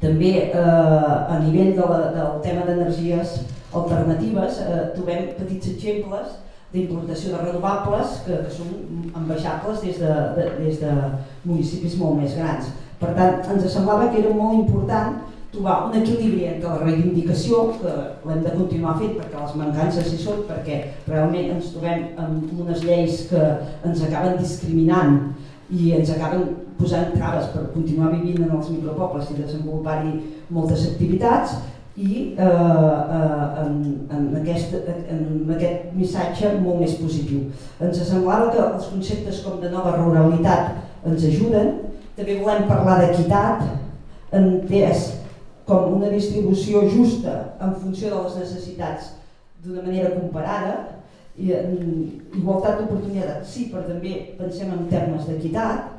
També eh, a nivell de la, del tema d'energies alternatives eh, trobem petits exemples d'implantació de renovables que, que són envejables des de, de, des de municipis molt més grans. Per tant, ens semblava que era molt important trobar un equilibri entre la reivindicació, que l'hem de continuar fent perquè les mancances hi són, perquè realment ens trobem amb unes lleis que ens acaben discriminant i ens acaben posant traves per continuar vivint en els micropobles i desenvolupar-hi moltes activitats, i eh, eh, en, en, aquest, en aquest missatge molt més positiu. Ens semblava que els conceptes com de nova ruralitat ens ajuden, també volem parlar d'equitat, entès com una distribució justa en funció de les necessitats d'una manera comparada, i, igualtat d'oportunitats, sí, però també pensem en termes d'equitat,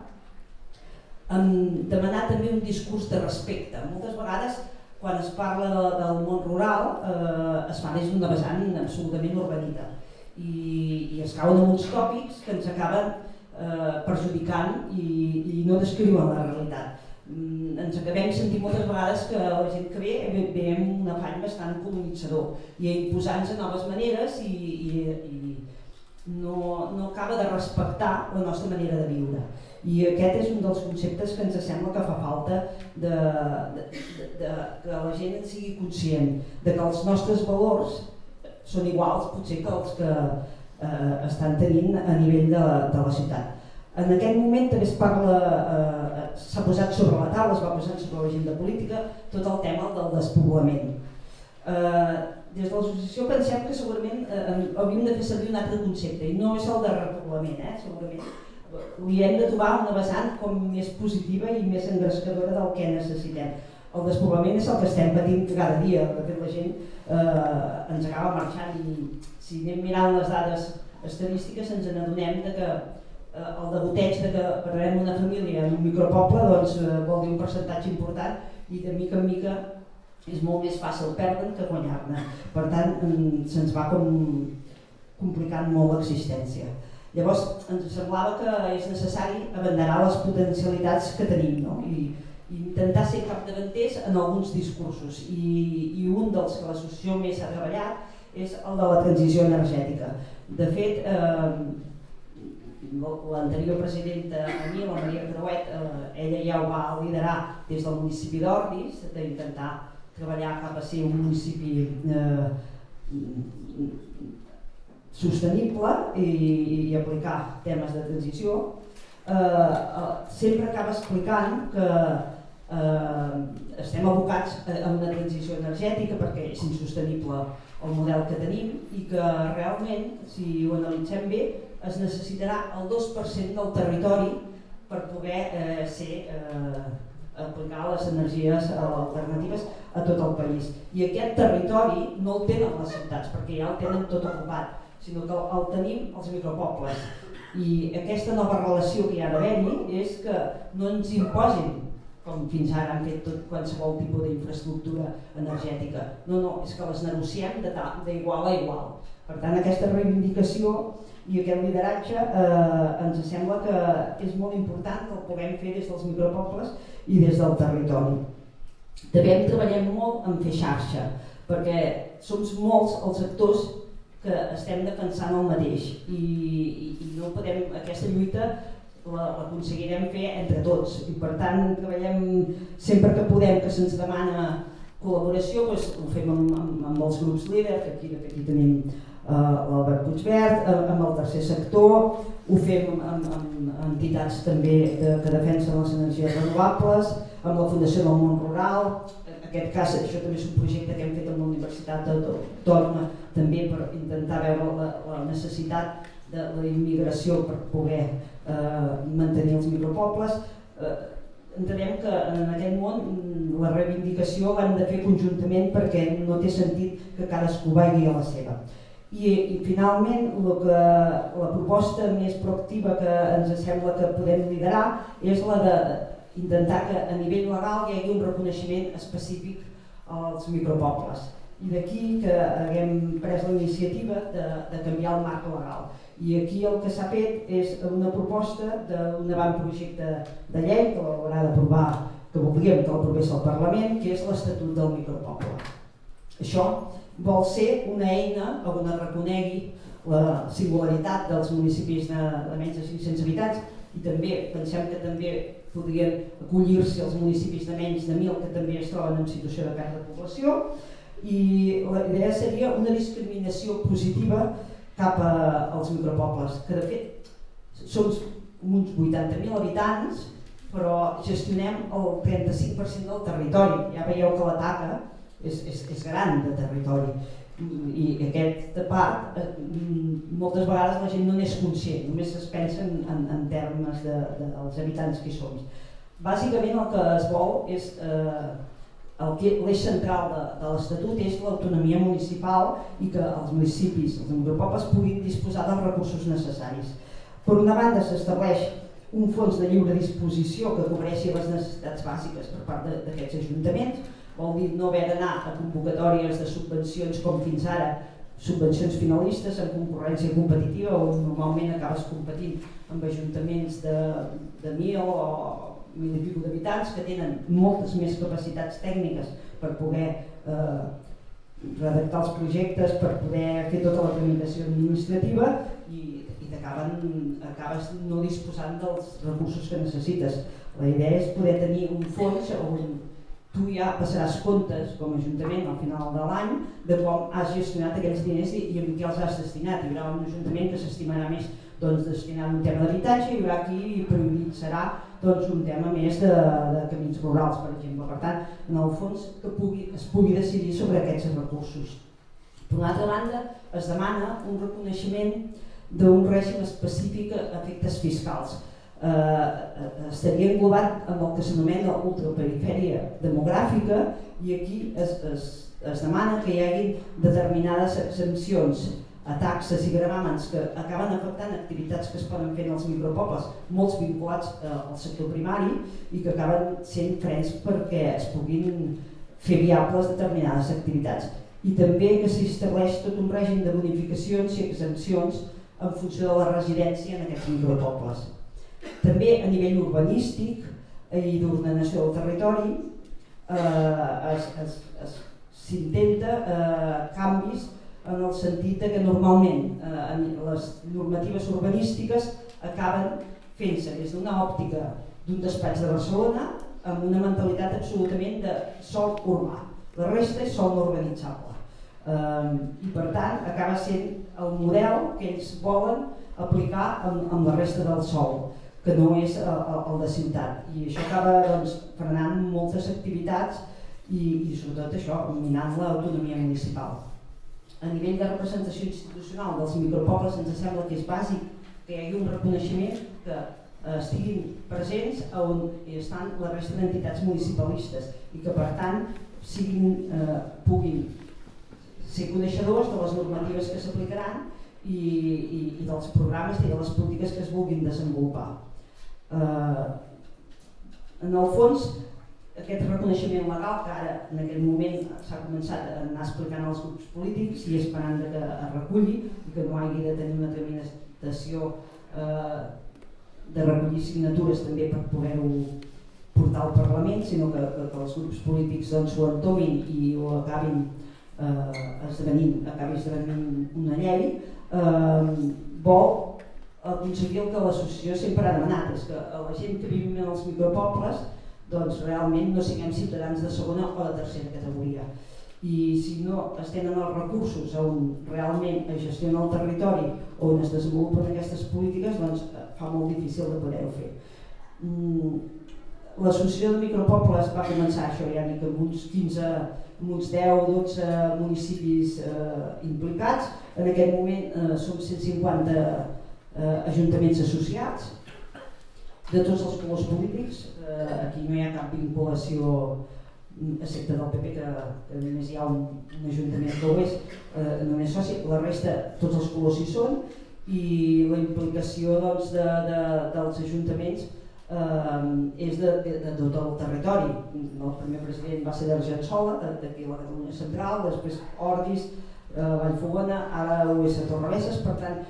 demanar també un discurs de respecte. Moltes vegades, quan es parla de, del món rural, eh, es fa des d'una vessant absolutament urbanita i, i es cauen en uns tòpics que ens acaben eh, perjudicant i, i no descriuen la realitat. Mm, ens acabem sentint moltes vegades que la gent que ve veiem un afany bastant colonitzador i a imposar-nos noves maneres i, i, i no, no acaba de respectar la nostra manera de viure. I aquest és un dels conceptes que ens sembla que fa falta de, de, de, de que la gent en sigui conscient, de que els nostres valors són iguals potser que els que eh, estan tenint a nivell de, de la ciutat. En aquest moment també es parla, eh, s'ha posat sobre la taula, es va posar sobre l'agenda política, tot el tema del despoblament. Eh, des de l'associació pensem que segurament eh, hauríem de fer servir un altre concepte, i no és el de repoblament, eh, segurament. Li hem de trobar una vessant com més positiva i més engrescadora del que necessitem. El despoblament és el que estem patint cada dia, fet la gent eh, ens acaba marxant i si anem mirant les dades estadístiques ens n'adonem de que Eh, el degoteig de que perdrem una família en un micropoble doncs, eh, vol dir un percentatge important i de mica en mica és molt més fàcil perdre'n que guanyar-ne. Per tant, mm, se'ns va com complicant molt l'existència. Llavors, ens semblava que és necessari abanderar les potencialitats que tenim no? I, i intentar ser capdavanters en alguns discursos. I, I un dels que l'associació més ha treballat és el de la transició energètica. De fet, eh, l'anterior presidenta Anil, la Maria Creuet, eh, ella ja ho va liderar des del municipi d'Ordis, d'intentar treballar cap a ser un municipi eh, sostenible i, i aplicar temes de transició. Eh, sempre acaba explicant que eh, estem abocats a una transició energètica perquè és insostenible el model que tenim i que realment, si ho analitzem bé, es necessitarà el 2% del territori per poder eh, ser, eh, aplicar les energies alternatives a tot el país. I aquest territori no el tenen les ciutats, perquè ja el tenen tot ocupat, sinó que el tenim els micropobles. I aquesta nova relació que hi ha d'haver-hi és que no ens imposin com fins ara han fet tot qualsevol tipus d'infraestructura energètica. No, no, és que les negociem d'igual a igual. Per tant, aquesta reivindicació i aquest lideratge eh, ens sembla que és molt important que el puguem fer des dels micropobles i des del territori. També treballem molt en fer xarxa, perquè som molts els actors que estem defensant el mateix. I, i, no podem, aquesta lluita l'aconseguirem fer entre tots. I per tant treballem sempre que podem que se'ns demana col·laboració doncs ho fem amb, amb, amb els grups líder que aquí, aquí tenim eh, l'Albert Puigverd, eh, amb el tercer sector, ho fem amb, amb entitats també de, que defensen les energies renovables, amb la Fundació del Món Rural, aquest cas això també és un projecte que hem fet amb la Universitat Autònoma també per intentar veure la, la necessitat de la immigració per poder eh, mantenir els micropobles. Eh, entenem que en aquest món la reivindicació l'hem de fer conjuntament perquè no té sentit que cadascú vagi a la seva. I, i finalment lo que, la proposta més proactiva que ens sembla que podem liderar és la de intentar que a nivell legal hi hagi un reconeixement específic als micropobles. I d'aquí que haguem pres la iniciativa de, de canviar el marc legal. I aquí el que s'ha fet és una proposta d'un avantprojecte de llei que l'haurà d'aprovar, que voldríem que l'aprovés el Parlament, que és l'Estatut del Micropoble. Això vol ser una eina on es reconegui la singularitat dels municipis de, de menys de 500 habitants i també pensem que també podrien acollir-se els municipis de menys de 1.000 que també es troben en situació de pèrdua de població i la idea seria una discriminació positiva cap a, als micropobles, que de fet som uns 80.000 habitants però gestionem el 35% del territori. Ja veieu que la taca és, és, és gran de territori i aquesta part eh, moltes vegades la gent no n'és conscient, només es pensa en, en, termes de, de, dels habitants que som. Bàsicament el que es vol és eh, l'eix central de, de l'Estatut és l'autonomia municipal i que els municipis, els micropobles, puguin disposar dels recursos necessaris. Per una banda s'estableix un fons de lliure disposició que cobreixi les necessitats bàsiques per part d'aquests ajuntaments, vol dir no haver d'anar a convocatòries de subvencions com fins ara, subvencions finalistes en concurrència competitiva on normalment acabes competint amb ajuntaments de, de 1.000 o mil i d'habitants que tenen moltes més capacitats tècniques per poder eh, redactar els projectes, per poder fer tota la tramitació administrativa i, i acabes no disposant dels recursos que necessites. La idea és poder tenir un fons on tu ja passaràs comptes com a Ajuntament al final de l'any de com has gestionat aquells diners i, i amb què els has destinat. Hi haurà un Ajuntament que s'estimarà més doncs, destinat un tema d'habitatge i hi haurà qui prioritzarà doncs, un tema més de, de camins rurals, per exemple. Per tant, en el fons, que pugui, es pugui decidir sobre aquests recursos. Per una altra banda, es demana un reconeixement d'un règim específic a efectes fiscals. Eh, estaria englobat en el que s'anomena ultraperifèria demogràfica i aquí es, es, es demana que hi hagi determinades exempcions a taxes i gravàmens que acaben afectant activitats que es poden fer en els micropobles, molts vinculats eh, al sector primari i que acaben sent frens perquè es puguin fer viables determinades activitats. I també que s'estableix tot un règim de bonificacions i exempcions en funció de la residència en aquests micropobles. També a nivell urbanístic i d'ordenació del territori eh, s'intenta eh, canvis en el sentit que normalment eh, les normatives urbanístiques acaben fent-se des d'una òptica d'un despatx de Barcelona amb una mentalitat absolutament de sol urbà. La resta és sol no urbanitzable. Eh, I per tant acaba sent el model que ells volen aplicar amb, amb la resta del sol, que no és el, el, el de ciutat. I això acaba doncs, frenant moltes activitats i, i sobretot això, minant l'autonomia municipal a nivell de representació institucional dels micropobles ens sembla que és bàsic que hi hagi un reconeixement que eh, estiguin presents on estan la resta d'entitats municipalistes i que per tant siguin, eh, puguin ser coneixedors de les normatives que s'aplicaran i, i, i dels programes i de les polítiques que es vulguin desenvolupar. Eh, en el fons, aquest reconeixement legal que ara en aquell moment s'ha començat a anar explicant als grups polítics i esperant que es reculli i que no hagi de tenir una tramitació eh, de recollir signatures també per poder-ho portar al Parlament, sinó que, que, que els grups polítics doncs, ho entomin i ho acabin eh, esdevenint, acabi esdevenint una llei, eh, vol aconseguir el que l'associació sempre ha demanat, és que la gent que vivim en els micropobles doncs realment no siguem ciutadans de segona o de tercera categoria. I si no es tenen els recursos on realment es gestiona el territori on es desenvolupen aquestes polítiques, doncs eh, fa molt difícil de poder-ho fer. Mm, L'associació de micropobles va començar això ja dic amb uns 15, amb uns 10-12 municipis eh, implicats. En aquest moment eh, som 150 eh, ajuntaments associats de tots els colors polítics, eh, aquí no hi ha cap vinculació excepte del PP que, que només hi ha un, un ajuntament que ho és, eh, només soci, la resta tots els colors hi són. I la implicació doncs, de, de, dels ajuntaments eh, és de, de, de tot el territori. El primer president va ser d'Argençola, d'aquí a la Catalunya Central, després Ordis, eh, Vallfogona, ara ho és a Torrebesses, per tant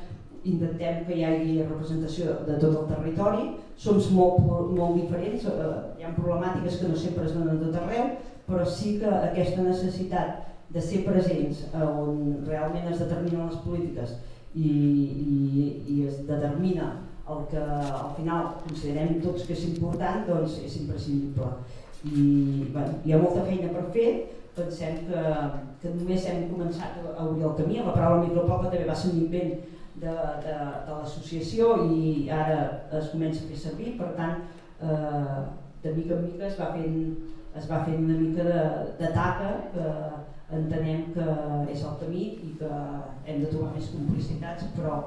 intentem que hi hagi representació de tot el territori, som molt, molt diferents, eh, hi ha problemàtiques que no sempre es donen tot arreu, però sí que aquesta necessitat de ser presents on realment es determinen les polítiques i, i, i es determina el que al final considerem tots que és important, doncs és imprescindible. I bueno, hi ha molta feina per fer, pensem que, que només hem començat a obrir el camí, la paraula micropoble també va ser un invent de, de, de l'associació i ara es comença a fer servir, per tant, eh, de mica en mica es va fent, es va fent una mica de, de taca que entenem que és el camí i que hem de trobar més complicitats, però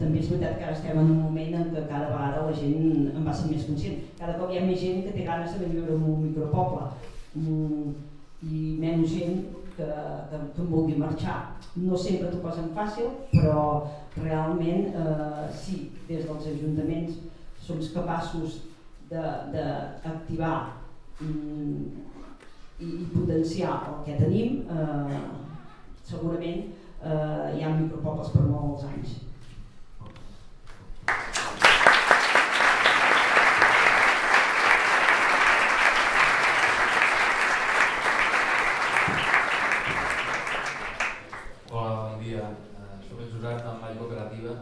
també és veritat que ara estem en un moment en què cada vegada la gent en va ser més conscient. Cada cop hi ha més gent que té ganes de viure en un micropoble mm, i menys gent que, que, que en vulgui marxar. No sempre t'ho posen fàcil, però realment eh, sí, des dels ajuntaments som capaços d'activar mm, i, i potenciar el que tenim, eh, segurament eh, hi ha micropobles per molts anys. Hola, bon dia. Uh, soc el Josep d'Envall Cooperativa.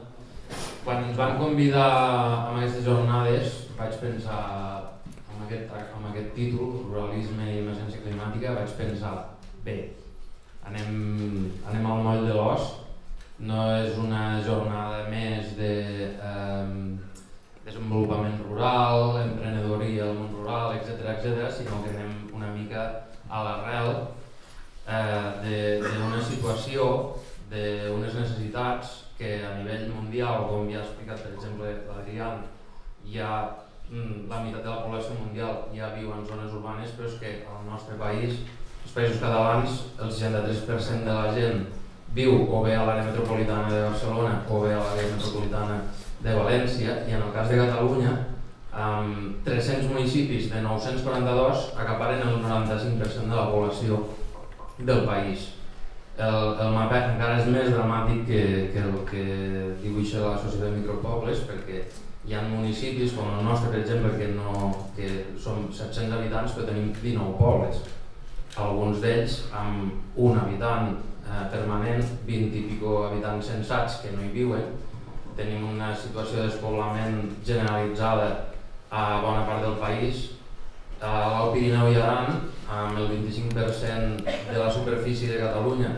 Quan ens van convidar a aquestes jornades vaig pensar amb aquest, amb aquest títol, Ruralisme i Emergència Climàtica, vaig pensar, bé, anem, anem al moll de l'os, no és una jornada més de eh, desenvolupament rural, emprenedoria al món rural, etc etc, sinó que anem una mica a l'arrel eh, d'una situació, d'unes necessitats que a nivell mundial, com ja ha explicat per exemple l'Adrián, ha mm, la meitat de la població mundial ja viu en zones urbanes, però és que al nostre país, els països catalans, el 63% de la gent viu o bé a l'àrea metropolitana de Barcelona o bé a l'àrea metropolitana de València i en el cas de Catalunya amb 300 municipis de 942 acaparen el 95% de la població del país. El, el mapa encara és més dramàtic que, que el que dibuixa la Societat de Micropobles perquè hi ha municipis com el nostre, per exemple, que, no, que som 700 habitants però tenim 19 pobles. Alguns d'ells amb un habitant eh, permanent, 20 i pico habitants sensats que no hi viuen. Tenim una situació de despoblament generalitzada a bona part del país. A l'Alt Pirineu i Aran amb el 25% de la superfície de Catalunya,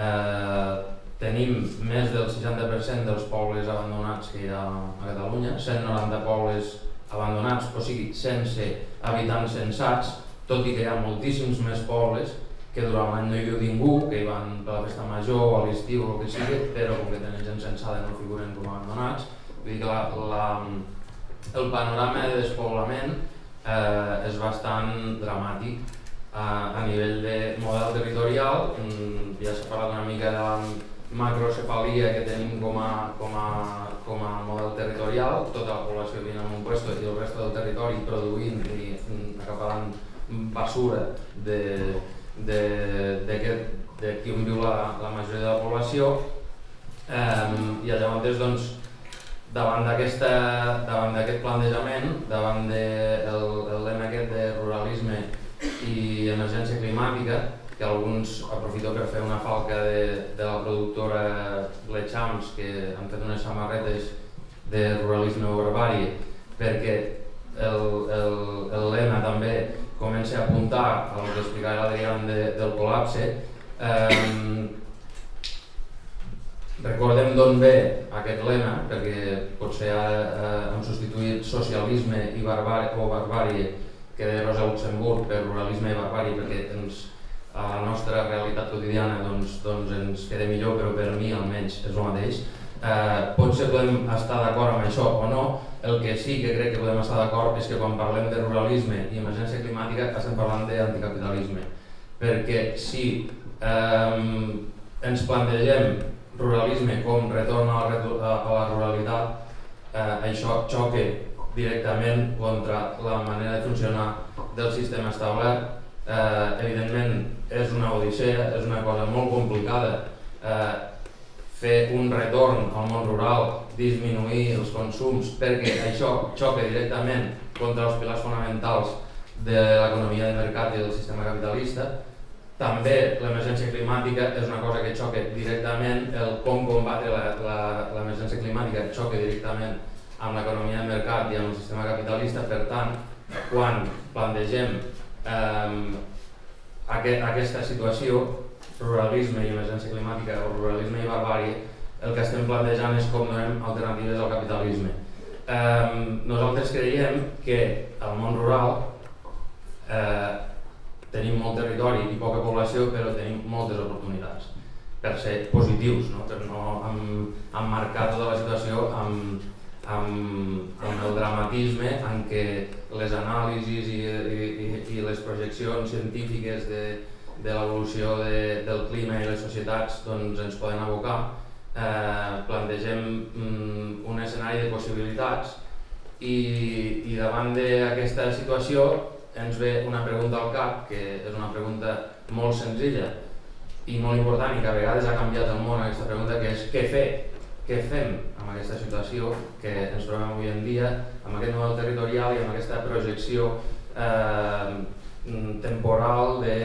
eh, tenim més del 60% dels pobles abandonats que hi ha a Catalunya, 190 pobles abandonats, o sigui, sense habitants censats, tot i que hi ha moltíssims més pobles que durant l'any no hi viu ningú, que hi van per la festa major o a l'estiu o el que sigui, però com que tenen gent censada no figuren com abandonats. Vull dir que la, la, el panorama de despoblament eh, és bastant dramàtic a, a nivell de model territorial, mm, ja s'ha parlat una mica de la macrocefalia que tenim com a, com a, com a model territorial, tota la població vivint en un puesto i el rest del territori produint i mm, acaparant basura que, de qui on viu la, la majoria de la població. Eh, i llavors doncs, davant d'aquest plantejament, davant del de el, el lema aquest de ruralisme i emergència climàtica, que alguns aprofito per fer una falca de, de la productora Lechams, que han fet unes samarretes de ruralisme barbari, perquè el, el, el lema també comença a apuntar a el que explicava l'Adrián de, del col·lapse. Eh, recordem d'on ve aquest lema, perquè potser ara eh, substituït socialisme i barbari, o barbàrie que de Rosa Luxemburg per ruralisme i barbari perquè ens, a la nostra realitat quotidiana doncs, doncs ens queda millor, però per mi almenys és el mateix. Eh, potser podem estar d'acord amb això o no, el que sí que crec que podem estar d'acord és que quan parlem de ruralisme i emergència climàtica estem parlant d'anticapitalisme. Perquè si eh, ens plantegem ruralisme com retorn a la, a la ruralitat, eh, això xoque directament contra la manera de funcionar del sistema establert. Eh, evidentment és una odissea, és una cosa molt complicada eh, fer un retorn al món rural, disminuir els consums, perquè això xoca directament contra els pilars fonamentals de l'economia de mercat i del sistema capitalista. També l'emergència climàtica és una cosa que xoca directament, el com combatre l'emergència climàtica xoca directament amb l'economia de mercat i amb el sistema capitalista, per tant, quan plantegem eh, aquest, aquesta situació, ruralisme i emergència climàtica o ruralisme i barbària, el que estem plantejant és com donem alternatives al capitalisme. Eh, nosaltres creiem que al món rural eh, tenim molt territori i poca població, però tenim moltes oportunitats. per ser positius, no? per no emmarcar tota la situació amb, amb, amb el dramatisme en què les anàlisis i, i, i les projeccions científiques de, de l'evolució de, del clima i les societats doncs, ens poden abocar, eh, plantegem mm, un escenari de possibilitats i, i davant d'aquesta situació ens ve una pregunta al cap, que és una pregunta molt senzilla i molt important i que a vegades ha canviat el món aquesta pregunta, que és què fer? Què fem amb aquesta situació que ens trobem avui en dia, amb aquest model territorial i amb aquesta projecció eh, temporal de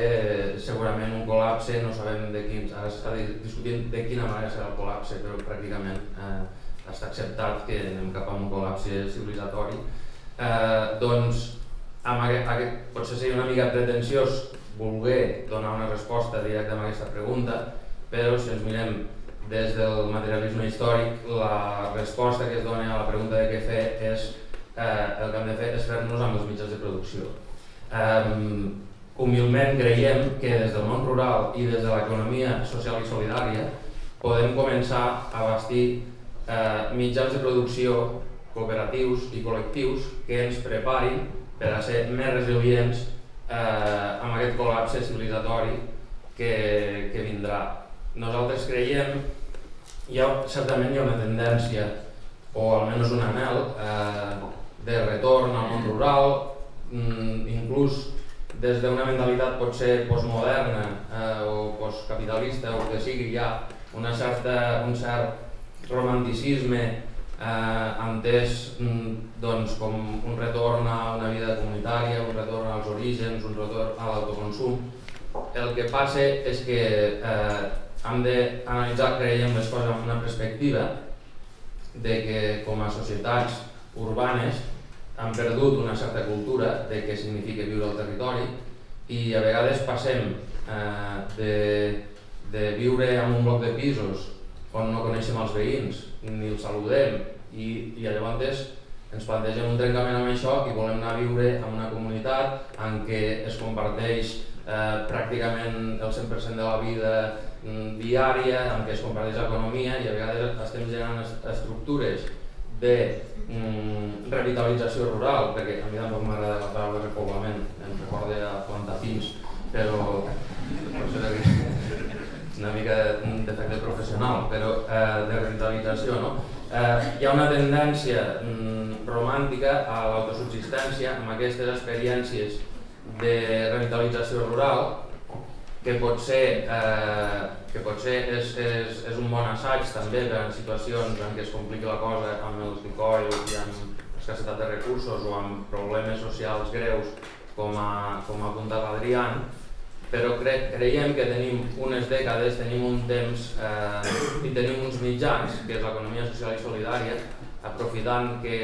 segurament un col·lapse, no sabem de quins, ara s'està discutint de quina manera serà el col·lapse, però pràcticament eh, està acceptat que anem cap a un col·lapse civilisatori. Eh, doncs amb aquest, aquest, potser seria una mica pretensiós voler donar una resposta directa a aquesta pregunta, però si ens mirem des del materialisme històric, la resposta que es dona a la pregunta de què fer és eh, el que hem de fer és fer-nos amb els mitjans de producció. Um, humilment creiem que des del món rural i des de l'economia social i solidària podem començar a bastir eh, mitjans de producció cooperatius i col·lectius que ens preparin per a ser més resilients eh, amb aquest col·lapse civilisatori que, que vindrà. Nosaltres creiem, hi ha, certament hi ha una tendència, o almenys un anel, eh, de retorn al món rural, mm, inclús des d'una mentalitat potser postmoderna eh, o postcapitalista o que sigui, hi ha una certa, un cert romanticisme eh, entès mm, doncs, com un retorn a una vida comunitària, un retorn als orígens, un retorn a l'autoconsum. El que passa és que eh, hem d'analitzar, creiem, les coses amb una perspectiva de que com a societats urbanes han perdut una certa cultura de què significa viure al territori i a vegades passem eh, de, de viure en un bloc de pisos on no coneixem els veïns ni els saludem i, i llavors ens plantegem un trencament amb això i volem anar a viure en una comunitat en què es comparteix eh, pràcticament el 100% de la vida diària, en què es comparteix l'economia i a vegades estem generant estructures de mm, revitalització rural, perquè a mi tampoc m'agrada la paraula repoblament, em recorda a plantar pins, però potser una mica d'efecte professional, però eh, de revitalització, no? Eh, hi ha una tendència mm, romàntica a l'autosubsistència amb aquestes experiències de revitalització rural que potser, eh, que potser és, és, és un bon assaig també en situacions en què es compliqui la cosa amb els licoils i amb escassetat de recursos o amb problemes socials greus com a, com a apuntat l'Adrián, però cre creiem que tenim unes dècades, tenim un temps eh, i tenim uns mitjans, que és l'economia social i solidària, aprofitant que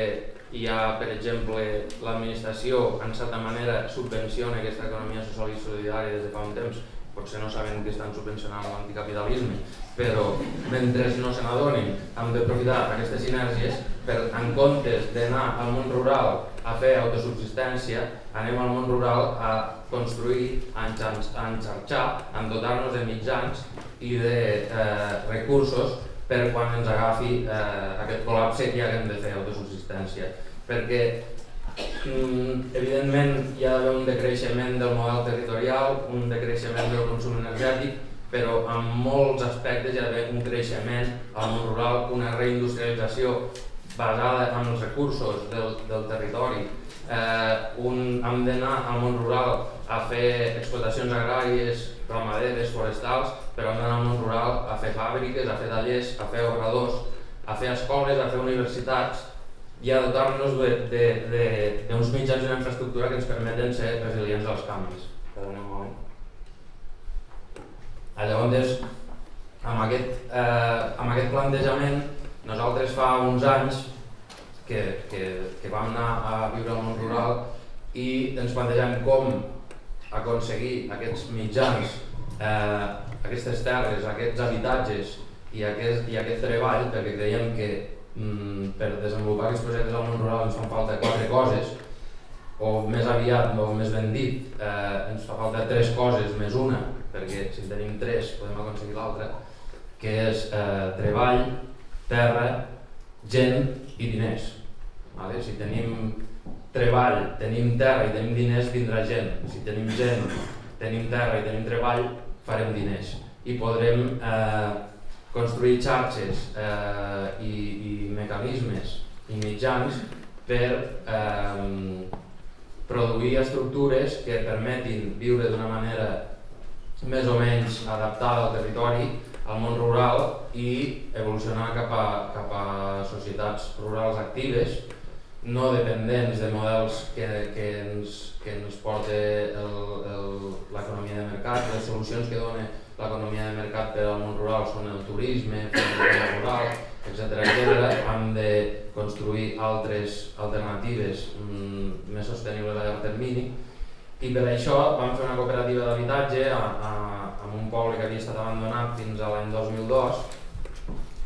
hi ha, per exemple, l'administració en certa manera subvenciona aquesta economia social i solidària des de fa un temps, potser no saben que estan subvencionant l'anticapitalisme, però mentre no se n'adonin hem d'aprofitar aquestes sinergies per, en comptes d'anar al món rural a fer autosubsistència, anem al món rural a construir, a enxarxar, a dotar-nos de mitjans i de eh, recursos per quan ens agafi eh, aquest col·lapse i haguem de fer autosubsistència. Perquè evidentment hi ha d'haver un decreixement del model territorial, un decreixement del consum energètic, però en molts aspectes hi ha d'haver un creixement al món rural, una reindustrialització basada en els recursos del, del territori. Eh, un, hem d'anar al món rural a fer explotacions agràries, ramaderes, forestals, però hem d'anar al món rural a fer fàbriques, a fer tallers, a fer obradors, a fer escoles, a fer universitats i a dotar-nos d'uns mitjans i una infraestructura que ens permeten ser resilients als canvis. Moment. Llavors, amb aquest, eh, amb aquest plantejament nosaltres fa uns anys que, que, que vam anar a viure al món rural i ens plantegem com aconseguir aquests mitjans, eh, aquestes terres, aquests habitatges i aquest, i aquest treball, perquè creiem que mm, per desenvolupar aquests projectes al món rural ens fan falta quatre coses, o més aviat, o més ben dit, eh, ens fa falta tres coses més una, perquè si en tenim tres podem aconseguir l'altra, que és eh, treball, terra, gent i diners. Vale? Si tenim treball, tenim terra i tenim diners, vindrà gent. Si tenim gent, tenim terra i tenim treball, farem diners. I podrem eh, construir xarxes eh, i, i mecanismes i mitjans per eh, produir estructures que permetin viure d'una manera més o menys adaptada al territori, al món rural i evolucionar cap a, cap a societats rurals actives, no dependents de models que, que, ens, que ens porta l'economia de mercat, les solucions que dona l'economia de mercat per al món rural són el turisme, el rural, etc hem de construir altres alternatives mm, més sostenibles a llarg termini i per això vam fer una cooperativa d'habitatge en un poble que havia estat abandonat fins a l'any 2002.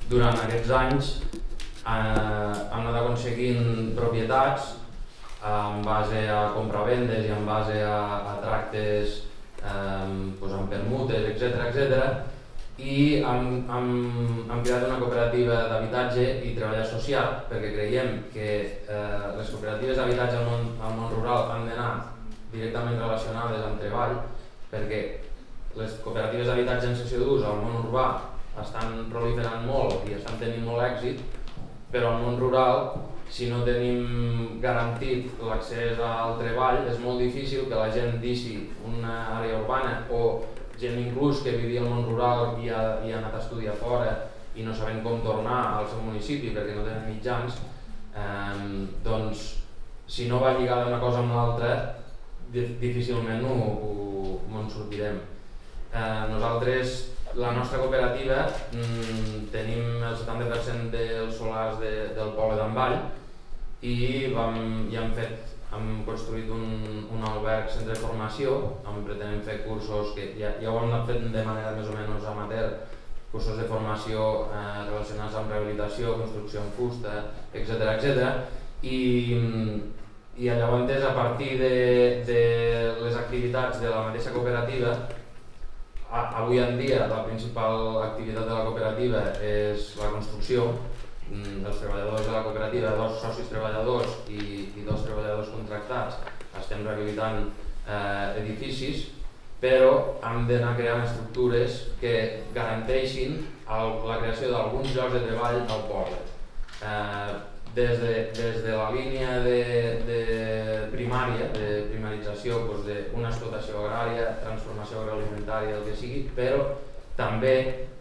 Durant aquests anys eh, hem anat aconseguint propietats en base a compravendes i en base a, a tractes eh, amb permutes, etc etc i hem, hem, hem creat una cooperativa d'habitatge i treball associat perquè creiem que eh, les cooperatives d'habitatge al, món, al món rural han d'anar directament relacionades amb treball perquè les cooperatives d'habitatge en sessió d'ús al món urbà estan proliferant molt i estan tenint molt èxit però al món rural si no tenim garantit l'accés al treball és molt difícil que la gent deixi una àrea urbana o gent inclús que vivia al món rural i ha, i ha anat a estudiar fora i no saben com tornar al seu municipi perquè no tenen mitjans, eh, doncs si no va lligada una cosa amb l'altra difícilment ho, ho, ho en sortirem. Eh, nosaltres, la nostra cooperativa, mm, tenim el 70% dels solars de, del poble d'en Vall i vam, ja hem fet hem construït un, un alberg centre de formació on pretenem fer cursos que ja, ja ho hem anat fent de manera més o menys amateur cursos de formació eh, relacionats amb rehabilitació, construcció en fusta, etc etc. I, i llavors a partir de, de les activitats de la mateixa cooperativa avui en dia la principal activitat de la cooperativa és la construcció Mm, dels treballadors de la cooperativa, dos socis treballadors i, i dos treballadors contractats, estem rehabilitant eh, edificis, però hem d'anar creant estructures que garanteixin el, la creació d'alguns llocs de treball al poble. Eh, des, de, des de la línia de, de primària, de primarització, doncs d'una explotació agrària, transformació agroalimentària, el que sigui, però també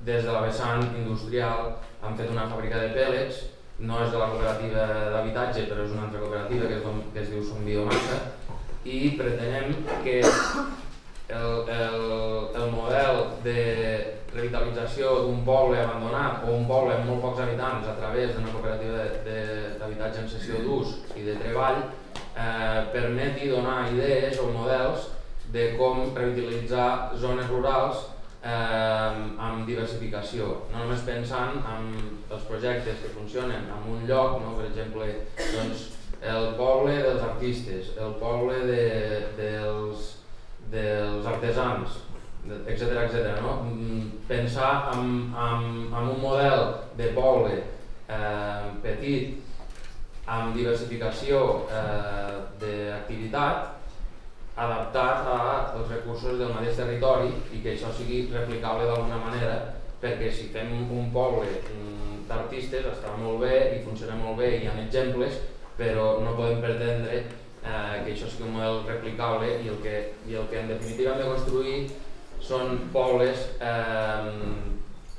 des de la vessant industrial han fet una fàbrica de pèl·lets, no és de la cooperativa d'habitatge, però és una altra cooperativa que es, que es diu Som Biomassa, i pretenem que el, el, el model de revitalització d'un poble abandonat o un poble amb molt pocs habitants a través d'una cooperativa d'habitatge en sessió d'ús i de treball eh, permeti donar idees o models de com revitalitzar zones rurals eh, amb diversificació, no només pensant en els projectes que funcionen en un lloc, no? per exemple, doncs, el poble dels artistes, el poble de, dels, dels artesans, etc etc. No? Mm, pensar en, en, en un model de poble eh, petit amb diversificació eh, d'activitat adaptat als recursos del mateix territori i que això sigui replicable d'alguna manera perquè si fem un poble mm, d'artistes està molt bé i funciona molt bé i hi ha exemples però no podem pretendre eh, que això sigui un model replicable i el que, i el que en definitiva hem de construir són pobles eh,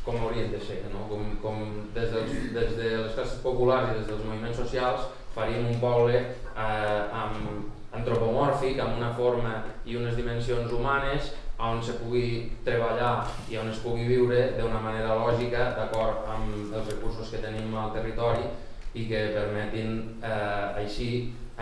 com haurien de ser, no? com, com des, dels, des de les classes populars i des dels moviments socials faríem un poble eh, amb antropomòrfic, amb una forma i unes dimensions humanes on se pugui treballar i on es pugui viure d'una manera lògica d'acord amb els recursos que tenim al territori i que permetin eh, així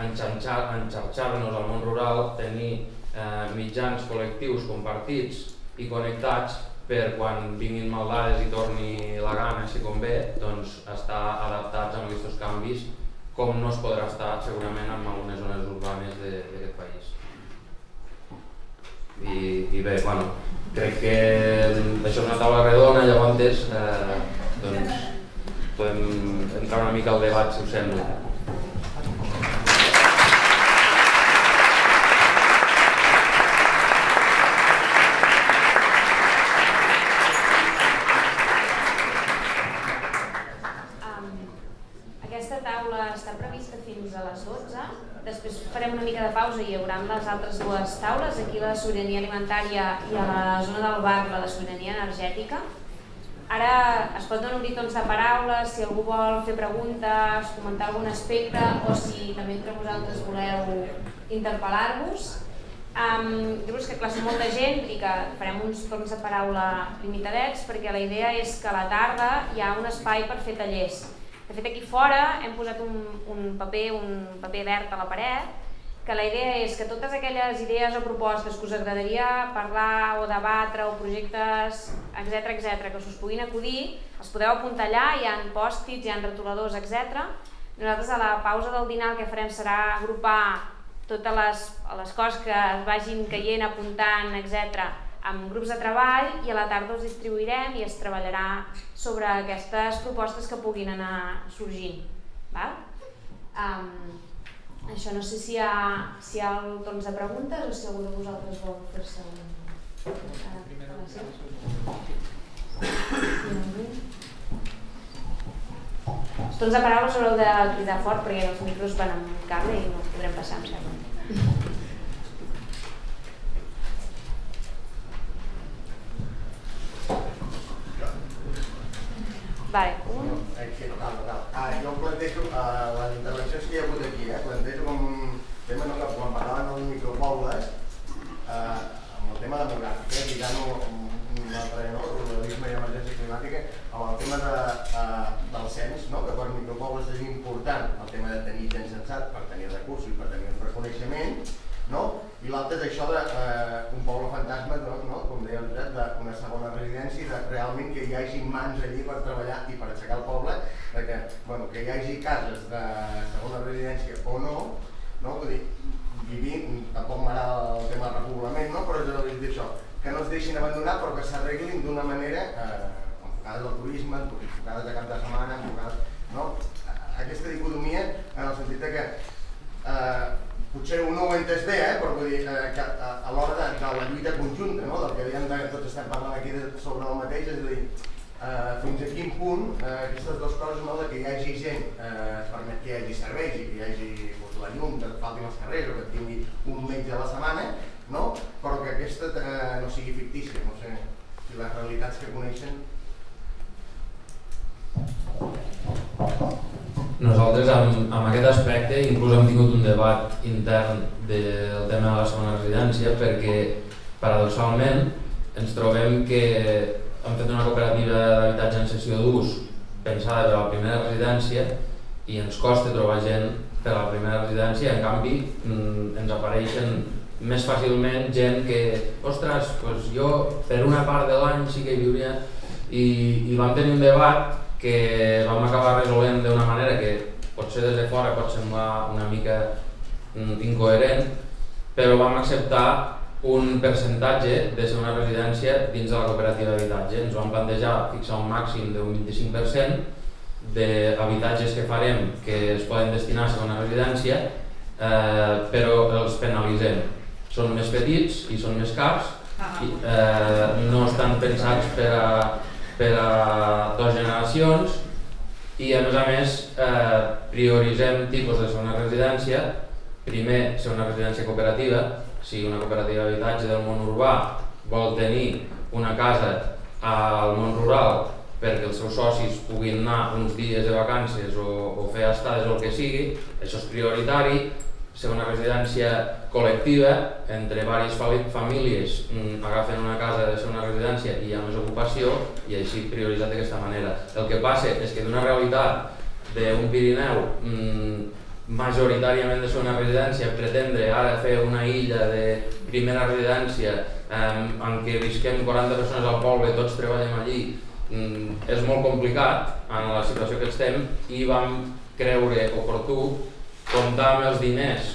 enxarxar-nos al món rural, tenir eh, mitjans col·lectius compartits i connectats per quan vinguin maldades i torni la gana, si convé, doncs estar adaptats amb aquests canvis com no es podrà estar segurament en algunes zones urbanes d'aquest país. I, I bé, bueno, crec que això és una taula redona, llavors eh, doncs, podem entrar una mica al debat, si us sembla. farem una mica de pausa hi haurà les altres dues taules, aquí la de sobirania alimentària i a la zona del bar la de sobirania energètica. Ara es pot donar tons de paraules, si algú vol fer preguntes, comentar algun aspecte o si també entre vosaltres voleu interpel·lar-vos. Um, Dir-vos que clar, molta gent i que farem uns torns de paraula limitadets perquè la idea és que a la tarda hi ha un espai per fer tallers. De fet, aquí fora hem posat un, un, paper, un paper verd a la paret que la idea és que totes aquelles idees o propostes que us agradaria parlar o debatre o projectes, etc etc que us puguin acudir, els podeu apuntar allà, hi ha pòstits, hi ha retoladors, etc. Nosaltres a la pausa del dinar el que farem serà agrupar totes les, les coses que es vagin caient, apuntant, etc amb grups de treball i a la tarda els distribuirem i es treballarà sobre aquestes propostes que puguin anar sorgint. Val? Um, això no sé si hi ha, si hi ha el torns de preguntes o si algú de vosaltres vol fer-se un... Els torns de paraules haureu de cridar fort perquè els micros van amb cable i no podrem passar, em sembla. Vale, un... Ah, jo plantejo, uh, les intervencions que hi ha hagut aquí, eh, plantejo com un tema no, que quan parlaven dels micropobles, eh, amb el tema demogràfic, eh, lligant-ho un altre, no, ruralisme i emergència climàtica, amb el tema de, uh, del cens, no, que per micropobles és important el tema de tenir gent sensat per tenir recursos i per tenir un reconeixement, no? i l'altre és això d'un eh, un poble fantasma, no? no? com deia el Josep, d'una segona residència, de realment que hi hagi mans allí per treballar i per aixecar el poble, de que, bueno, que hi hagi cases de segona residència o no, no? Vull dir, vivim, tampoc m'agrada el tema del repoblament, no? però és dir això, que no es deixin abandonar però que s'arreglin d'una manera eh, enfocades al turisme, enfocades a cap de setmana, enfocades, no? aquesta dicotomia en el sentit de que eh, potser no ho he entès bé, eh, però vull dir eh, que a, a l'hora de, de la lluita conjunta, no? del que dèiem de, tots estem parlant aquí de, sobre el mateix, és a dir, eh, fins a quin punt eh, aquestes dues coses, no, de que hi hagi gent, eh, permet que hi hagi serveis i que hi hagi doncs, la llum, que et faltin els carrers o que tingui un metge a la setmana, no? però que aquesta eh, no sigui fictícia, no sé si les realitats que coneixen nosaltres amb, amb aquest aspecte inclús hem tingut un debat intern del tema de la segona residència perquè paradoxalment ens trobem que hem fet una cooperativa d'habitatge en sessió d'ús pensada per a la primera residència i ens costa trobar gent per a la primera residència, en canvi mm, ens apareixen més fàcilment gent que, ostres, pues jo per una part de l'any sí que hi viuria i, i vam tenir un debat que vam acabar resolent d'una manera que potser des de fora pot semblar una mica mm, incoherent, però vam acceptar un percentatge de ser una residència dins de la cooperativa d'habitatge. Ens vam plantejar fixar un màxim d'un 25% d'habitatges que farem que es poden destinar a segona residència, eh, però els penalitzem. Són més petits i són més cars, i, eh, no estan pensats per a per a dues generacions i a més a més eh, prioritzem tipus de segona residència, primer ser una residència cooperativa, si una cooperativa d'habitatge del món urbà vol tenir una casa al món rural perquè els seus socis puguin anar uns dies de vacances o, o fer estades o el que sigui, això és prioritari, ser una residència col·lectiva entre diverses famílies mm, agafen una casa de ser una residència i hi ha més ocupació i així prioritzat d'aquesta manera. El que passa és que d'una realitat d'un Pirineu mm, majoritàriament de ser una residència pretendre ara fer una illa de primera residència eh, en què visquem 40 persones al poble i tots treballem allí mm, és molt complicat en la situació que estem i vam creure oportú comptar amb els diners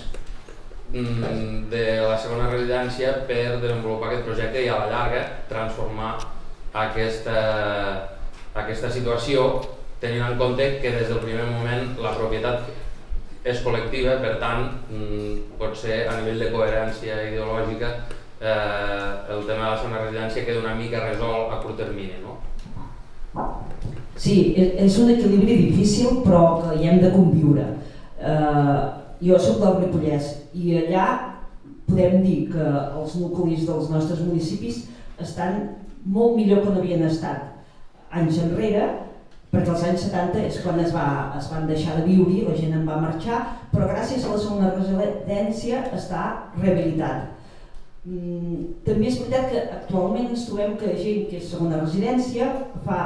mm, de la segona residència per desenvolupar aquest projecte i a la llarga transformar aquesta, aquesta situació tenint en compte que des del primer moment la propietat és col·lectiva, per tant, mm, pot ser a nivell de coherència ideològica eh, el tema de la segona residència queda una mica resolt a curt termini. No? Sí, e-, és un equilibri difícil però que hi hem de conviure. Eh, jo sóc del Ripollès i allà podem dir que els nuclis dels nostres municipis estan molt millor que no havien estat anys enrere perquè als anys 70 és quan es, va, es van deixar de viure la gent en va marxar, però gràcies a la segona residència està rehabilitat. Mm, també és veritat que actualment ens trobem que gent que és segona residència fa,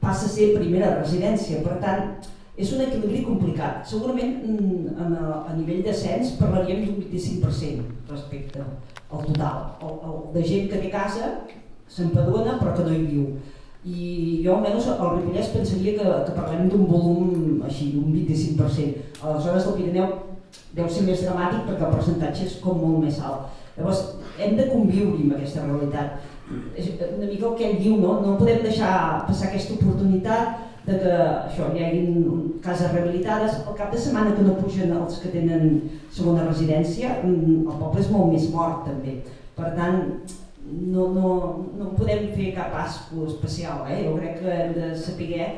passa a ser primera residència, per tant és un equilibri complicat. Segurament mm, a, a nivell de cens parlaríem d'un 25% respecte al total. El, el, de gent que té casa s'empadona però que no hi viu i jo almenys al Ripollès pensaria que, que parlem d'un volum així, d'un 25%. Aleshores el Pirineu deu ser més dramàtic perquè el percentatge és com molt més alt. Llavors hem de conviure amb aquesta realitat. És una mica el que ell diu, no? no podem deixar passar aquesta oportunitat de que això, hi hagi cases rehabilitades, al cap de setmana que no pugen els que tenen segona residència, mm, el poble és molt més mort també. Per tant, no, no, no podem fer cap asco especial, eh? jo crec que hem de saber,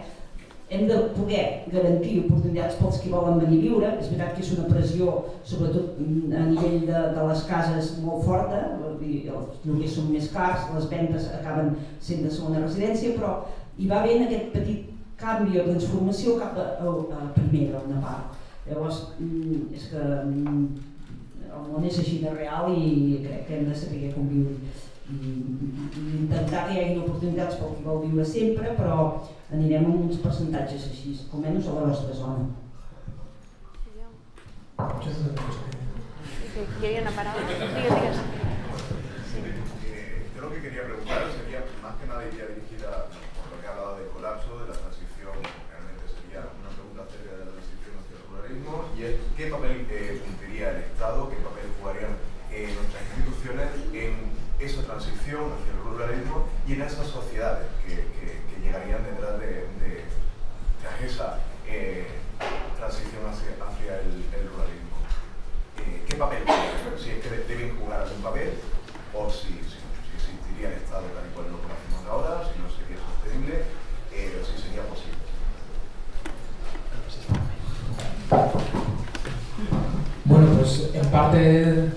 hem de poder garantir oportunitats pels que volen venir a viure, és veritat que és una pressió, sobretot a nivell de, de les cases, molt forta, els lloguers són més cars, les vendes acaben sent de segona residència, però hi va haver aquest petit canvi o transformació cap a, a, a primera, una part. Llavors, mm, és que mm, el món és així de real i crec que hem de saber conviure intentar que hi hagi oportunitats pel que vol viure sempre, però anirem amb uns percentatges així, almenys a la nostra zona. Hi havia una paraula. Digues, digues. Sí. Eh, yo lo que quería preguntar sería, más que nada iría dirigida, por lo que ha hablado del colapso, de la transición, realmente sería una pregunta acerca de la transición hacia el pluralismo, y es qué papel y en esas sociedades que, que, llegarían detrás de, de, esa eh, transición hacia, hacia el, pluralismo. Eh, ¿Qué papel tienen? Si es que deben jugar algún papel o si, si, si existiría el Estado tal y cual lo conocemos ahora, si no sería sostenible, eh, si sería posible. Bueno, pues en parte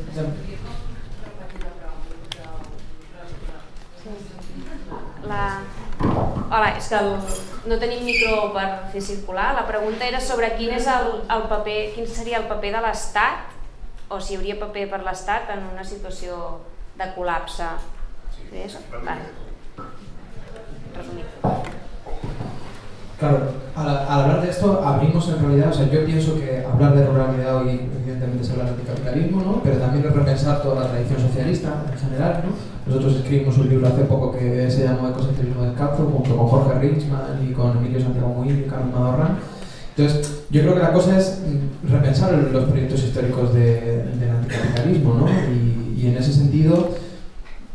La... Hola, és que el... no tenim micro per fer circular. La pregunta era sobre quin, és el, el paper, quin seria el paper de l'Estat o si hi hauria paper per l'Estat en una situació de col·lapse. Sí? Vale. Resumit. Claro, al, al, hablar de esto abrimos en realidad, o sea, yo pienso que hablar de ruralidad hoy evidentemente es hablar de anticapitalismo, ¿no? pero también es repensar toda la tradición socialista en general. ¿no? Nosotros escribimos un libro hace poco que se llamó Ecosocialismo del Campo, junto con Jorge Richman y con Emilio Santiago Muín y Carlos Madorrán. Entonces, yo creo que la cosa es mm, repensar los proyectos históricos de, del anticapitalismo, ¿no? Y, y en ese sentido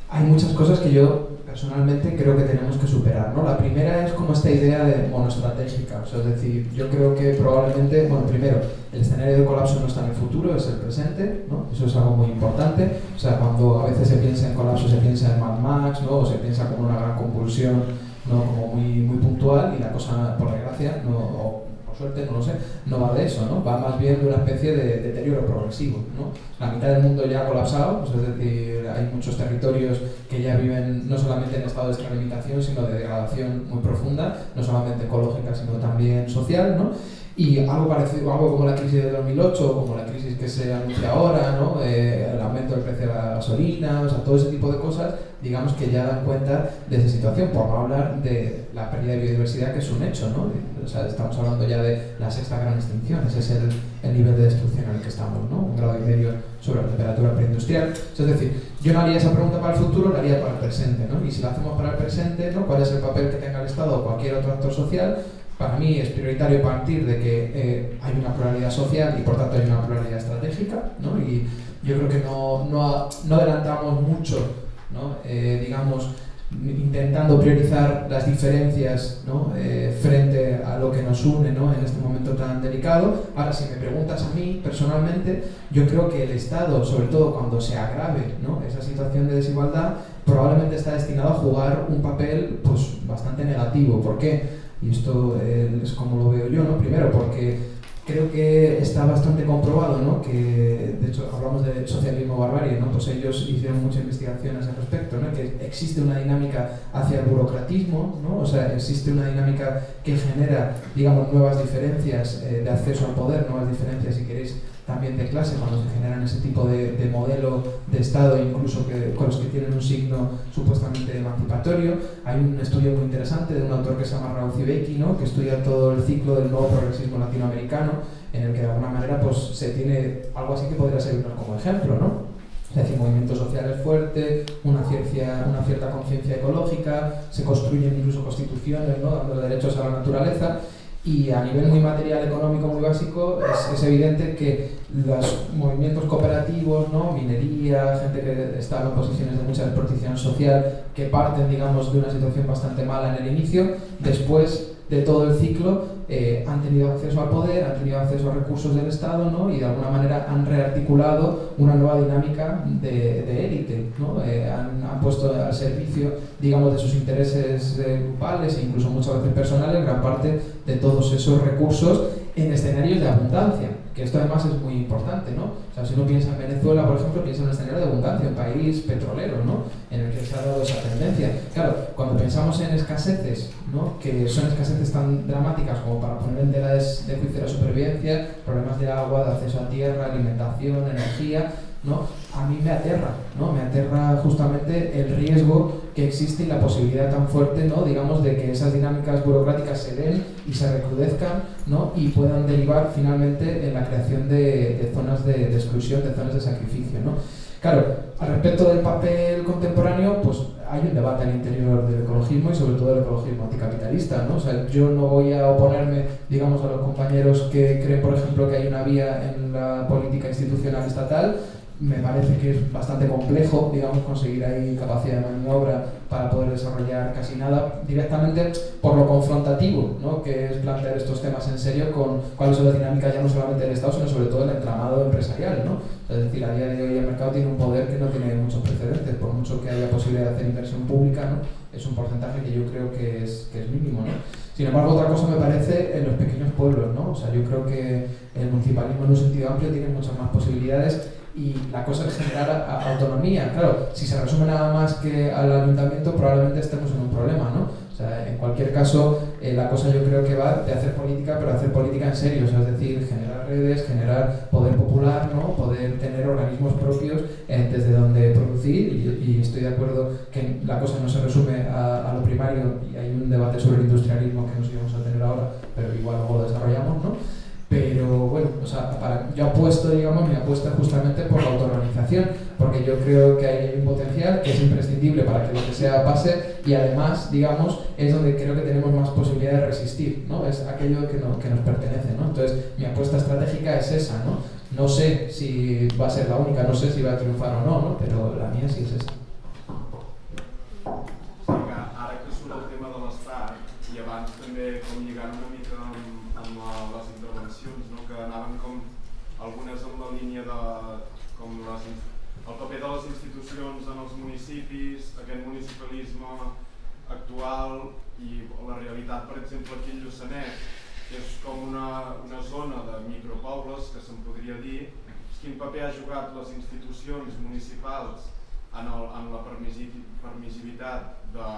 hay muchas cosas que yo personalmente creo que tenemos que superar. ¿no? La primera es como esta idea de monoestratégica, o sea, es decir, yo creo que probablemente, bueno, primero, el escenario de colapso no está en el futuro, es el presente, ¿no? eso es algo muy importante, o sea, cuando a veces se piensa en colapso se piensa en Mad Max, ¿no? o se piensa como una gran convulsión, ¿no? como muy, muy puntual y la cosa, por desgracia, no, suerte, no lo sé, no va de eso, ¿no? Va más bien de una especie de deterioro progresivo, ¿no? La mitad del mundo ya ha colapsado, pues es decir, hay muchos territorios que ya viven no solamente en estado de extralimitación, sino de degradación muy profunda, no solamente ecológica, sino también social, ¿no? Y algo parecido, algo como la crisis de 2008, como la crisis que se anuncia ahora, ¿no? Eh, el aumento del precio de la gasolina, o sea, todo ese tipo de cosas, digamos que ya dan cuenta de esa situación, por no hablar de la pérdida de biodiversidad, que es un hecho, ¿no? O sea, estamos hablando ya de la sexta gran extinción, ese es el, el nivel de destrucción en el que estamos, ¿no? Un grado y medio sobre la temperatura preindustrial. Es decir, yo no haría esa pregunta para el futuro, la haría para el presente, ¿no? Y si la hacemos para el presente, ¿no? ¿Cuál es el papel que tenga el Estado o cualquier otro actor social? Para mí es prioritario partir de que eh, hay una pluralidad social y por tanto hay una pluralidad estratégica, ¿no? Y yo creo que no, no, no adelantamos mucho, ¿no? Eh, digamos, intentando priorizar las diferencias ¿no? eh, frente a lo que nos une ¿no? en este momento tan delicado. Ahora, si me preguntas a mí personalmente, yo creo que el Estado, sobre todo cuando se agrave ¿no? esa situación de desigualdad, probablemente está destinado a jugar un papel pues, bastante negativo. ¿Por qué? Y esto eh, es como lo veo yo, ¿no? Primero, porque creo que está bastante comprobado, ¿no? que de hecho hablamos de socialismo barbarie, ¿no? pues ellos hicieron muchas investigaciones al respecto, ¿no? que existe una dinámica hacia el burocratismo, ¿no? o sea, existe una dinámica que genera, digamos, nuevas diferencias eh, de acceso al poder, nuevas diferencias, si queréis, también de clase, cuando se generan ese tipo de, de modelo de Estado, incluso que, con los que tienen un signo supuestamente emancipatorio. Hay un estudio muy interesante de un autor que se llama Raúl Cibeki, ¿no? que estudia todo el ciclo del nuevo progresismo latinoamericano, en el que de alguna manera pues, se tiene algo así que podría servirnos como ejemplo. ¿no? Es decir, movimientos sociales fuertes, una, ciencia, una cierta conciencia ecológica, se construyen incluso constituciones, ¿no? dando derechos a la naturaleza y a nivel muy material, económico, muy básico, es, es, evidente que los movimientos cooperativos, ¿no? minería, gente que está en posiciones de mucha desprotección social, que parten, digamos, de una situación bastante mala en el inicio, después de todo el ciclo eh, han tenido acceso al poder, han tenido acceso a recursos del Estado ¿no? y de alguna manera han rearticulado una nueva dinámica de, de élite. ¿no? Eh, han, han, puesto al servicio digamos, de sus intereses eh, grupales e incluso muchas veces personales gran parte de todos esos recursos en escenarios de abundancia, que esto además es muy importante, ¿no? O sea, si uno piensa en Venezuela, por ejemplo, piensa en un escenario de abundancia, un país petrolero, ¿no? En el que se ha dado esa tendencia. Claro, cuando pensamos en escaseces, ¿no? Que son escaseces tan dramáticas como para poner en tela de juicio la supervivencia, problemas de agua, de acceso a tierra, alimentación, energía, ¿no? A mí me aterra, ¿no? Me aterra justamente el riesgo que existe y la posibilidad tan fuerte, ¿no? digamos, de que esas dinámicas burocráticas se den y se recrudezcan ¿no? y puedan derivar finalmente en la creación de, de zonas de, de, exclusión, de zonas de sacrificio. ¿no? Claro, al respecto del papel contemporáneo, pues hay un debate al interior del ecologismo y sobre todo del ecologismo anticapitalista. ¿no? O sea, yo no voy a oponerme, digamos, a los compañeros que creen, por ejemplo, que hay una vía en la política institucional estatal, me parece que es bastante complejo, digamos, conseguir ahí capacidad de maniobra para poder desarrollar casi nada directamente por lo confrontativo, ¿no? que es plantear estos temas en serio con cuáles son las dinámicas ya no solamente del Estado, sino sobre todo del entramado empresarial. ¿no? Es decir, a día de hoy el mercado tiene un poder que no tiene muchos precedentes, por mucho que haya posibilidad de hacer inversión pública, ¿no? es un porcentaje que yo creo que es, que es mínimo. ¿no? Sin embargo, otra cosa me parece en los pequeños pueblos. ¿no? O sea, yo creo que el municipalismo en un sentido amplio tiene muchas más posibilidades y la cosa es generar autonomía. Claro, si se resume nada más que al ayuntamiento, probablemente estemos en un problema, ¿no? O sea, en cualquier caso, eh, la cosa yo creo que va de hacer política, pero hacer política en serio, o sea, es decir, generar redes, generar poder popular, ¿no? Poder tener organismos propios eh, desde donde producir, y, y, estoy de acuerdo que la cosa no se resume a, a, lo primario, y hay un debate sobre el industrialismo que nos íbamos a tener ahora, pero igual luego lo desarrollamos, ¿no? pero bueno, o sea, para, yo apuesto, digamos, mi apuesta justamente por la autoorganización, porque yo creo que hay un potencial que es imprescindible para que lo que sea pase y además, digamos, es donde creo que tenemos más posibilidad de resistir, ¿no? Es aquello que, no, que nos pertenece, ¿no? Entonces, mi apuesta estratégica es esa, ¿no? No sé si va a ser la única, no sé si va a triunfar o no, ¿no? Pero la mía sí es esa. Ara que surt el tema de l'estat i abans també com anaven com algunes en la línia de com les, el paper de les institucions en els municipis, aquest municipalisme actual i la realitat, per exemple, aquí a Lluçanet, que és com una, una zona de micropobles, que se'n podria dir, quin paper ha jugat les institucions municipals en, el, en la permissivitat de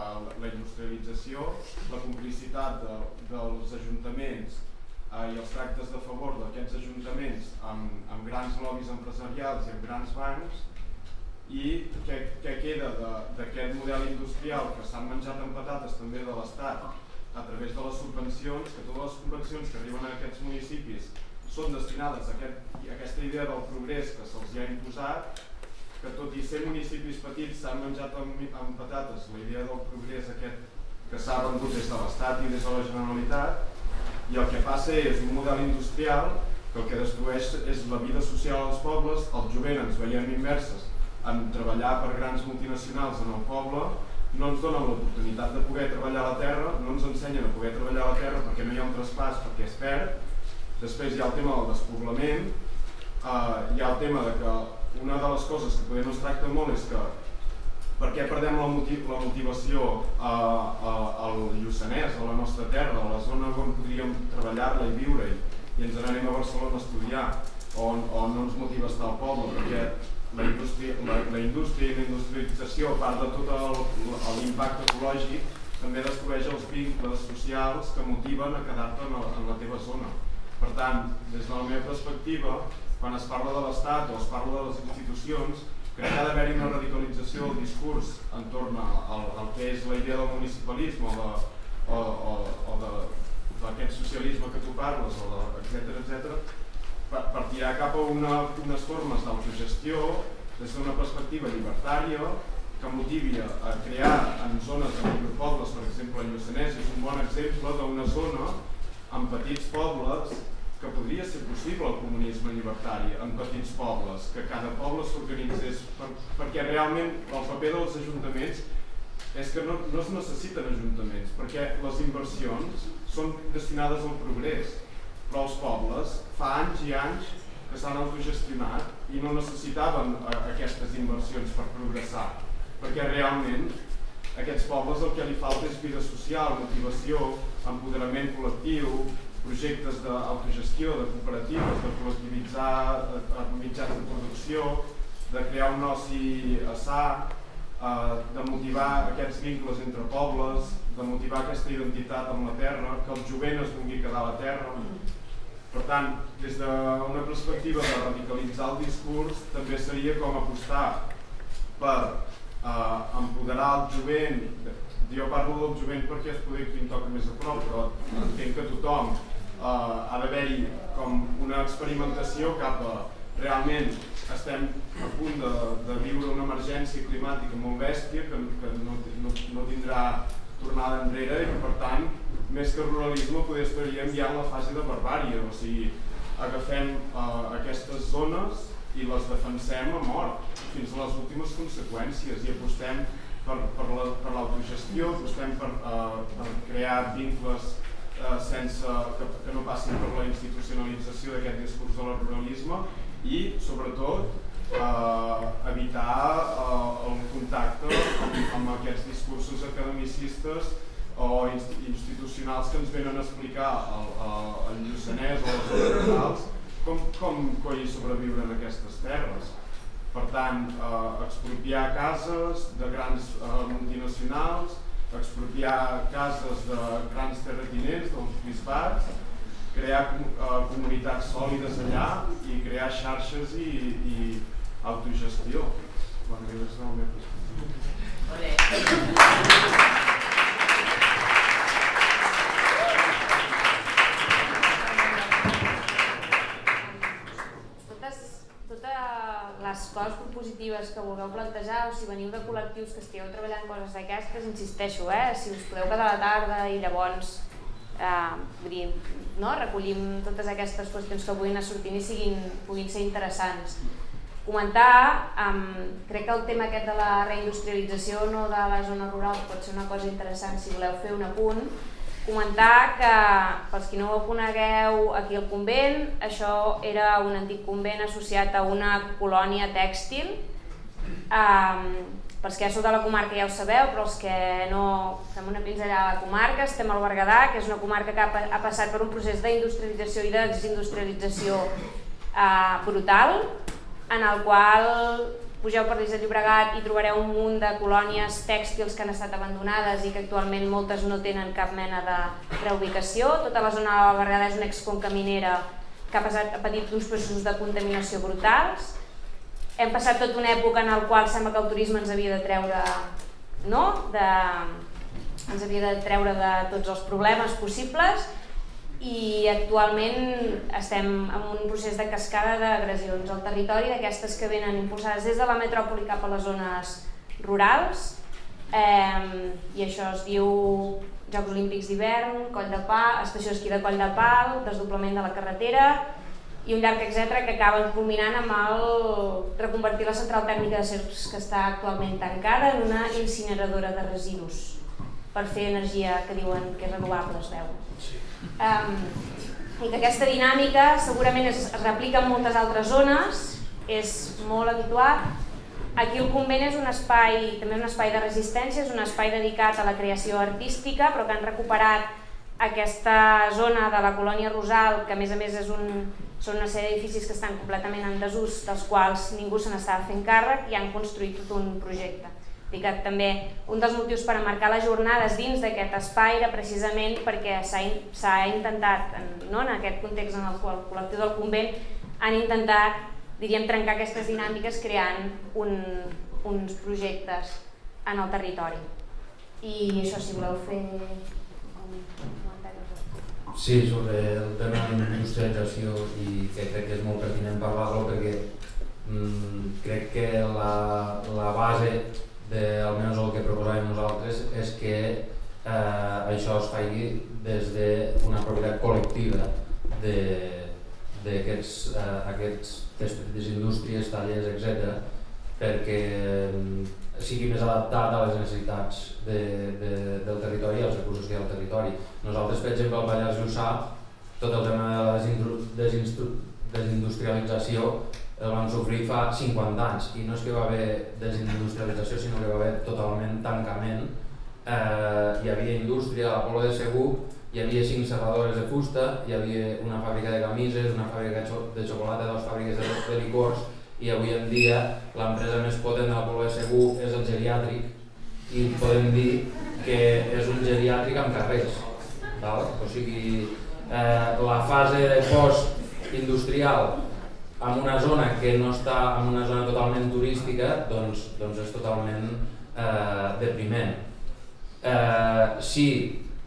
la industrialització, la complicitat de, dels ajuntaments eh, i els tractes de favor d'aquests ajuntaments amb, amb grans lobbies empresarials i amb grans bancs i què, què queda d'aquest model industrial que s'han menjat amb patates també de l'Estat a través de les subvencions, que totes les subvencions que arriben a aquests municipis són destinades a, aquest, a aquesta idea del progrés que se'ls ha imposat que tot i ser municipis petits s'han menjat amb, patates la idea del progrés aquest que s'ha vengut des de l'Estat i des de la Generalitat i el que passa és un model industrial que el que destrueix és la vida social als pobles, el jovent ens veiem immerses en treballar per grans multinacionals en el poble, no ens donen l'oportunitat de poder treballar a la terra, no ens ensenyen a poder treballar a la terra perquè no hi ha un traspàs, perquè es perd. Després hi ha el tema del despoblament, eh, hi ha el tema de que una de les coses que podem es tracta molt és que per què perdem la, motiv la motivació a, al Lluçanès, a la nostra terra, a la zona on podríem treballar-la i viure-hi, i ens n'anem a Barcelona a estudiar, on, on no ens motiva estar al poble, perquè la indústria, la, la indústria i la industrialització, a part de tot l'impacte ecològic, també descobreix els vincles socials que motiven a quedar-te en, en la teva zona. Per tant, des de la meva perspectiva, quan es parla de l'Estat o es parla de les institucions, que ha d'haver-hi una radicalització del discurs entorn al, al que és la idea del municipalisme o, de, o, o, o d'aquest socialisme que tu parles, o de, etc etc, tirar cap a una, unes formes d'autogestió des d'una perspectiva llibertària que motivi a crear en zones de micropobles, per exemple el Lluçanès és un bon exemple d'una zona amb petits pobles que podria ser possible el comunisme llibertari en petits pobles, que cada poble s'organitzés, per, perquè realment el paper dels ajuntaments és que no, no es necessiten ajuntaments, perquè les inversions són destinades al progrés, però els pobles fa anys i anys que s'han autogestionat i no necessitaven a, aquestes inversions per progressar, perquè realment aquests pobles el que li falta és vida social, motivació, empoderament col·lectiu, projectes d'autogestió, de cooperatives, de col·lectivitzar eh, mitjans de producció, de crear un oci a sa, eh, de motivar aquests vincles entre pobles, de motivar aquesta identitat amb la terra, que el jovent es vulgui quedar a la terra. Per tant, des d'una perspectiva de radicalitzar el discurs, també seria com apostar per eh, empoderar el jovent, jo parlo del jovent perquè es poder que em toca més a prop, però entenc que tothom eh, ha d'haver-hi com una experimentació cap a realment estem a punt de, de viure una emergència climàtica molt bèstia que, que no, no, no tindrà tornada enrere i per tant més que ruralisme poder estaríem ja en la fase de barbària, o sigui, agafem uh, aquestes zones i les defensem a mort fins a les últimes conseqüències i apostem per, per l'autogestió, la, apostem per, uh, per crear vincles eh, sense que, que no passin per la institucionalització d'aquest discurs de la ruralisme i, sobretot, eh, evitar eh, el contacte amb, amb aquests discursos academicistes o institucionals que ens venen a explicar el, el, el Lluçanès o els rurals com, com coi sobreviure en aquestes terres. Per tant, eh, expropiar cases de grans eh, multinacionals, expropiar cases de grans terratinents, dels bisbats, crear uh, comunitats sòlides allà i crear xarxes i, i autogestió. Bueno, jo és el meu les coses propositives que vulgueu plantejar o si veniu de col·lectius que estigueu treballant coses d'aquestes, insisteixo, eh? si us podeu quedar a la tarda i llavors eh, dir, no? recollim totes aquestes qüestions que puguin anar sortint i siguin, puguin ser interessants. Comentar, um, crec que el tema aquest de la reindustrialització no de la zona rural pot ser una cosa interessant si voleu fer un apunt, Comentar que, pels qui no ho conegueu, aquí al convent, això era un antic convent associat a una colònia tèxtil. Um, pels que ja sou de la comarca ja ho sabeu, però els que no fem una pinzellada a la comarca, estem al Berguedà, que és una comarca que ha, ha passat per un procés d'industrialització i de desindustrialització uh, brutal, en el qual pugeu per l'Isla Llobregat i trobareu un munt de colònies tèxtils que han estat abandonades i que actualment moltes no tenen cap mena de reubicació. Tota la zona de la Bergueda és una exconca minera que ha, passat, ha patit uns processos de contaminació brutals. Hem passat tota una època en la qual sembla que el turisme ens havia de treure no? de, ens havia de treure de tots els problemes possibles i actualment estem en un procés de cascada d'agressions al territori, d'aquestes que venen impulsades des de la metròpoli cap a les zones rurals eh, i això es diu Jocs Olímpics d'hivern, Coll de Pa, estació d'esquí de Coll de Pal, desdoblament de la carretera i un llarg etc que acaben culminant amb el reconvertir la central tèrmica de Cercs que està actualment tancada en una incineradora de residus per fer energia que diuen que és renovable, es veu. Um, I que aquesta dinàmica segurament es, es replica en moltes altres zones, és molt habitual, Aquí el convent és un espai, també un espai de resistència, és un espai dedicat a la creació artística, però que han recuperat aquesta zona de la colònia Rosal, que a més a més és un, són una sèrie d'edificis que estan completament en desús, dels quals ningú se n'estava fent càrrec i han construït tot un projecte. I que també un dels motius per marcar les jornades dins d'aquest espai era precisament perquè s'ha intentat, en, no, en aquest context en el qual el col·lectiu del convent han intentat diríem, trencar aquestes dinàmiques creant un, uns projectes en el territori. I això, si voleu fer. Sí, sobre el tema de la industrialització i que crec que és molt pertinent parlar-lo perquè mm, crec que la, la base de almenys el que proposàvem nosaltres és que eh, això es faci des d'una propietat col·lectiva d'aquests eh, aquests petites indústries, tallers, etc perquè mm, sigui més adaptat a les necessitats de, de, del territori i als recursos que hi ha al territori. Nosaltres, per exemple, al Pallars Jussà, tot el tema de la desindustrialització el vam sofrir fa 50 anys. I no és que va haver desindustrialització sinó que va haver totalment tancament. Eh, hi havia indústria a la Polo de Segur hi havia cinc serradores de fusta, hi havia una fàbrica de camises, una fàbrica de xocolata, dues fàbriques de, de licors i avui en dia l'empresa més potent de la Pobla de Segur és el geriàtric. I podem dir que és un geriàtric amb carrers. O sigui, eh, la fase de post-industrial en una zona que no està en una zona totalment turística doncs, doncs és totalment eh, depriment. Eh, si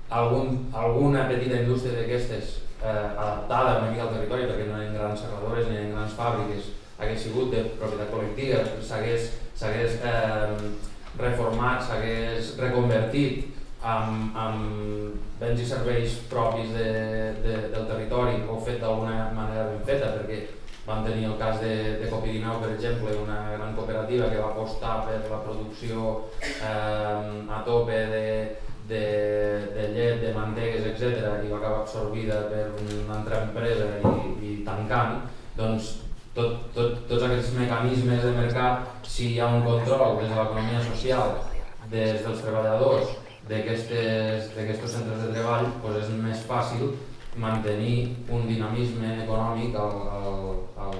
algun, alguna petita indústria d'aquestes eh, adaptada una mica al territori perquè no eren grans serradores ni eren grans fàbriques hagués sigut de propietat col·lectiva, s'hagués eh, reformat, s'hagués reconvertit amb, amb béns i serveis propis de, de, del territori o fet d'alguna manera ben feta perquè vam tenir el cas de, de Copirinau, per exemple, una gran cooperativa que va apostar per la producció eh, a tope de, de, de llet, de mantegues, etc i va acabar absorbida per una altra empresa i, i tancant, doncs tot, tot, tots aquests mecanismes de mercat, si hi ha un control des de l'economia social, des dels treballadors d'aquests centres de treball, doncs és més fàcil mantenir un dinamisme econòmic al, al, al?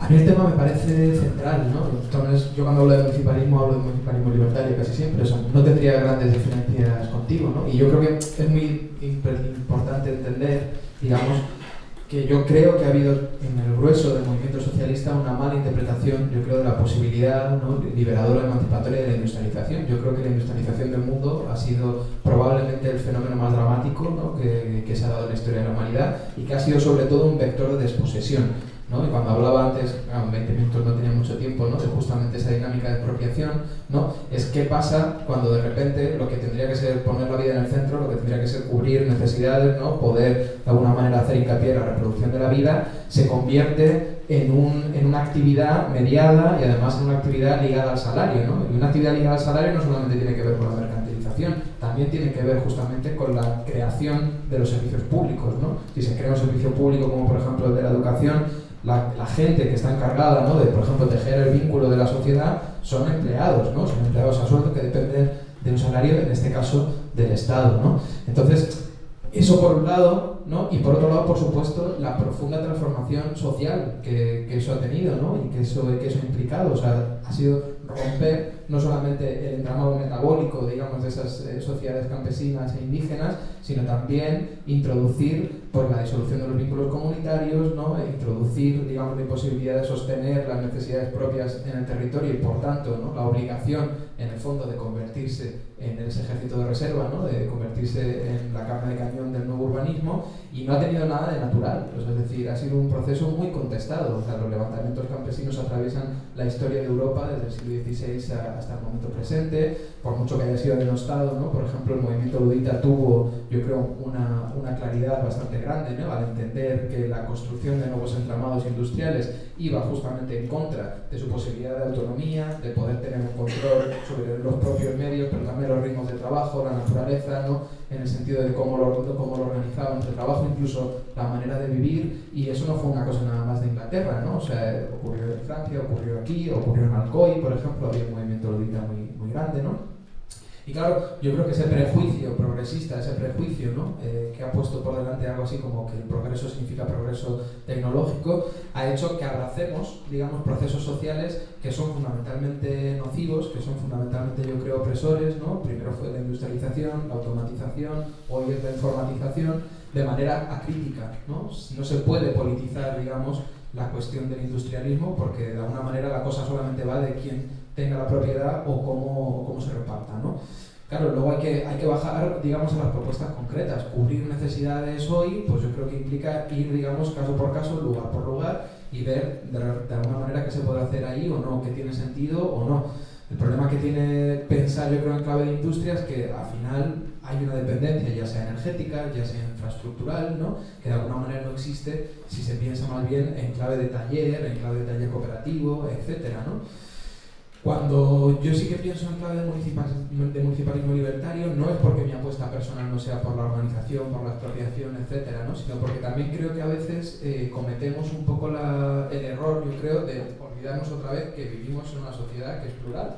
A mí el tema me parece central, ¿no? Entonces, yo cuando hablo de municipalismo hablo de municipalismo libertario casi siempre, o no tendría grandes diferencias contigo, ¿no? Y yo creo que es muy importante entender, digamos, que yo creo que ha habido en el grueso del movimiento socialista una mala interpretación, yo creo, de la posibilidad ¿no? liberadora, emancipatoria de la industrialización. Yo creo que la industrialización del mundo ha sido probablemente el fenómeno más dramático ¿no? que, que se ha dado en la historia de la humanidad y que ha sido sobre todo un vector de desposesión Y cuando hablaba antes, en 20 minutos no tenía mucho tiempo, ¿no? de justamente esa dinámica de expropiación, ¿no? es qué pasa cuando de repente lo que tendría que ser poner la vida en el centro, lo que tendría que ser cubrir necesidades, ¿no? poder de alguna manera hacer hincapié en la reproducción de la vida, se convierte en, un, en una actividad mediada y además en una actividad ligada al salario. ¿no? Y una actividad ligada al salario no solamente tiene que ver con la mercantilización, también tiene que ver justamente con la creación de los servicios públicos. ¿no? Si se crea un servicio público como por ejemplo el de la educación, la, gente que está encargada ¿no? de, por ejemplo, tejer el vínculo de la sociedad son empleados, ¿no? son empleados a sueldo que dependen de un salario, en este caso del Estado. ¿no? Entonces, eso por un lado, ¿no? y por otro lado, por supuesto, la profunda transformación social que, que eso ha tenido ¿no? y que eso, que eso ha implicado. O sea, ha sido romper no solamente el entramado metabólico, digamos, de esas eh, sociedades campesinas e indígenas, sino también introducir por la disolución de los vínculos comunitarios, ¿no? E introducir, digamos, la imposibilidad de sostener las necesidades propias en el territorio y, por tanto, ¿no? la obligación en el fondo de convertirse en ese ejército de reserva, ¿no? de convertirse en la carne de cañón del nuevo urbanismo y no ha tenido nada de natural, es decir, ha sido un proceso muy contestado, o sea, los levantamientos campesinos atraviesan la historia de Europa desde el siglo XVI hasta el momento presente, por mucho que haya sido denostado, ¿no? por ejemplo, el movimiento ludita tuvo, yo creo, una, una claridad bastante grande ¿no? al entender que la construcción de nuevos entramados industriales iba justamente en contra de su posibilidad de autonomía, de poder tener un control sobre los propios medios, pero también los ritmos de trabajo, la naturaleza, ¿no? en el sentido de cómo lo, cómo lo organizaban el trabajo, incluso la manera de vivir, y eso no fue una cosa nada más de Inglaterra, ¿no? o sea, ocurrió en Francia, ocurrió aquí, ocurrió en Alcoy, por ejemplo, había un movimiento ludita muy, muy grande, ¿no? Y claro, yo creo que ese prejuicio progresista, ese prejuicio ¿no? Eh, que ha puesto por delante algo así como que el progreso significa progreso tecnológico, ha hecho que abracemos, digamos, procesos sociales que son fundamentalmente nocivos, que son fundamentalmente, yo creo, opresores. ¿no? Primero fue la industrialización, la automatización, hoy es la informatización, de manera acrítica. ¿no? no se puede politizar, digamos, la cuestión del industrialismo porque de alguna manera la cosa solamente va de quién tenga la propiedad o cómo, cómo se reparta. ¿no? Claro, luego hay que, hay que bajar, digamos, a las propuestas concretas. Cubrir necesidades hoy, pues yo creo que implica ir, digamos, caso por caso, lugar por lugar y ver de, de alguna manera qué se puede hacer ahí o no, qué tiene sentido o no. El problema que tiene pensar, yo creo, en clave de industria es que al final hay una dependencia, ya sea energética, ya sea infraestructural, ¿no? que de alguna manera no existe si se piensa más bien en clave de taller, en clave de taller cooperativo, etcétera, ¿no? Cuando yo sí que pienso en clave de municipalismo, libertario, no es porque mi apuesta personal no sea por la organización, por la expropiación, etcétera, ¿no? sino porque también creo que a veces eh, cometemos un poco la, el error, yo creo, de olvidarnos otra vez que vivimos en una sociedad que es plural.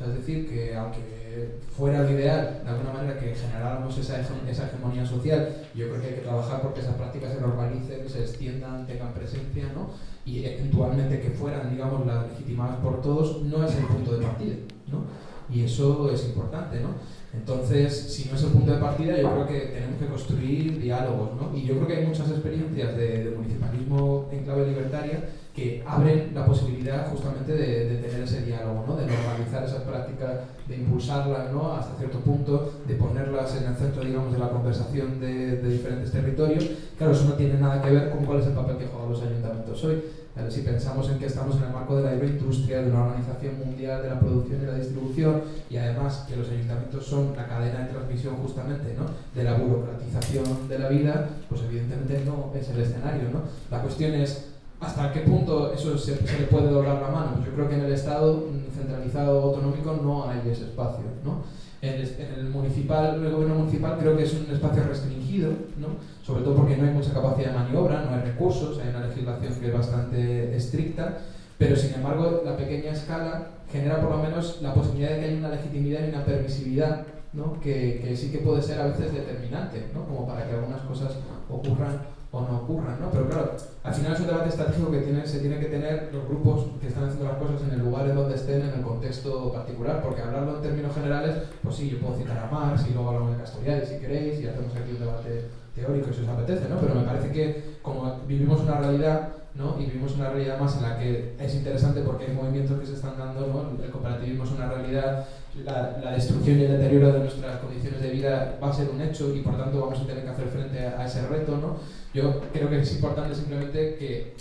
Sea, es decir, que aunque fuera lo ideal, de alguna manera, que generáramos esa, esa hegemonía social, yo creo que hay que trabajar porque esas prácticas se normalicen, se extiendan, tengan presencia, ¿no? y eventualmente que fueran, digamos, las legitimadas por todos, no es el punto de partida, ¿no? Y eso es importante, ¿no? Entonces, si no es el punto de partida, yo creo que tenemos que construir diálogos, ¿no? Y yo creo que hay muchas experiencias de, municipalismo en clave libertaria que abren la posibilidad justamente de, tener ese diálogo, ¿no? De normalizar esas prácticas, de impulsarlas, ¿no? Hasta cierto punto, de ponerlas en el centro, digamos, de la conversación de, diferentes territorios. Claro, eso no tiene nada que ver con cuál es el papel que juegan los ayuntamientos hoy si pensamos en que estamos en el marco de la agroindustria, de una organización mundial de la producción y la distribución, y además que los ayuntamientos son la cadena de transmisión justamente ¿no? de la burocratización de la vida, pues evidentemente no es el escenario. ¿no? La cuestión es hasta qué punto eso se, le puede doblar la mano. Yo creo que en el Estado centralizado autonómico no hay ese espacio. ¿no? En el, en el municipal, el gobierno municipal creo que es un espacio restringido, ¿no? sobre todo porque no hay mucha capacidad de maniobra, no hay recursos, hay una legislación que es bastante estricta, pero sin embargo la pequeña escala genera por lo menos la posibilidad de que haya una legitimidad y una permisividad ¿no? que, que, sí que puede ser a veces determinante, ¿no? como para que algunas cosas ocurran o no ocurran. ¿no? Pero claro, al final es un debate estratégico que tiene, se tiene que tener los grupos que están haciendo las cosas en el lugar en donde estén, en el contexto particular, porque hablarlo en términos generales, pues sí, yo puedo citar a Marx y luego hablamos de Castoriadis si queréis y hacemos aquí un debate teórico si os apetece, ¿no? pero me parece que como vivimos una realidad ¿no? y vivimos una realidad más en la que es interesante porque hay movimientos que se están dando, ¿no? el cooperativismo es una realidad, la, destrucción y el deterioro de nuestras condiciones de vida va a ser un hecho y por tanto vamos a tener que hacer frente a, a ese reto. ¿no? Yo creo que es importante simplemente que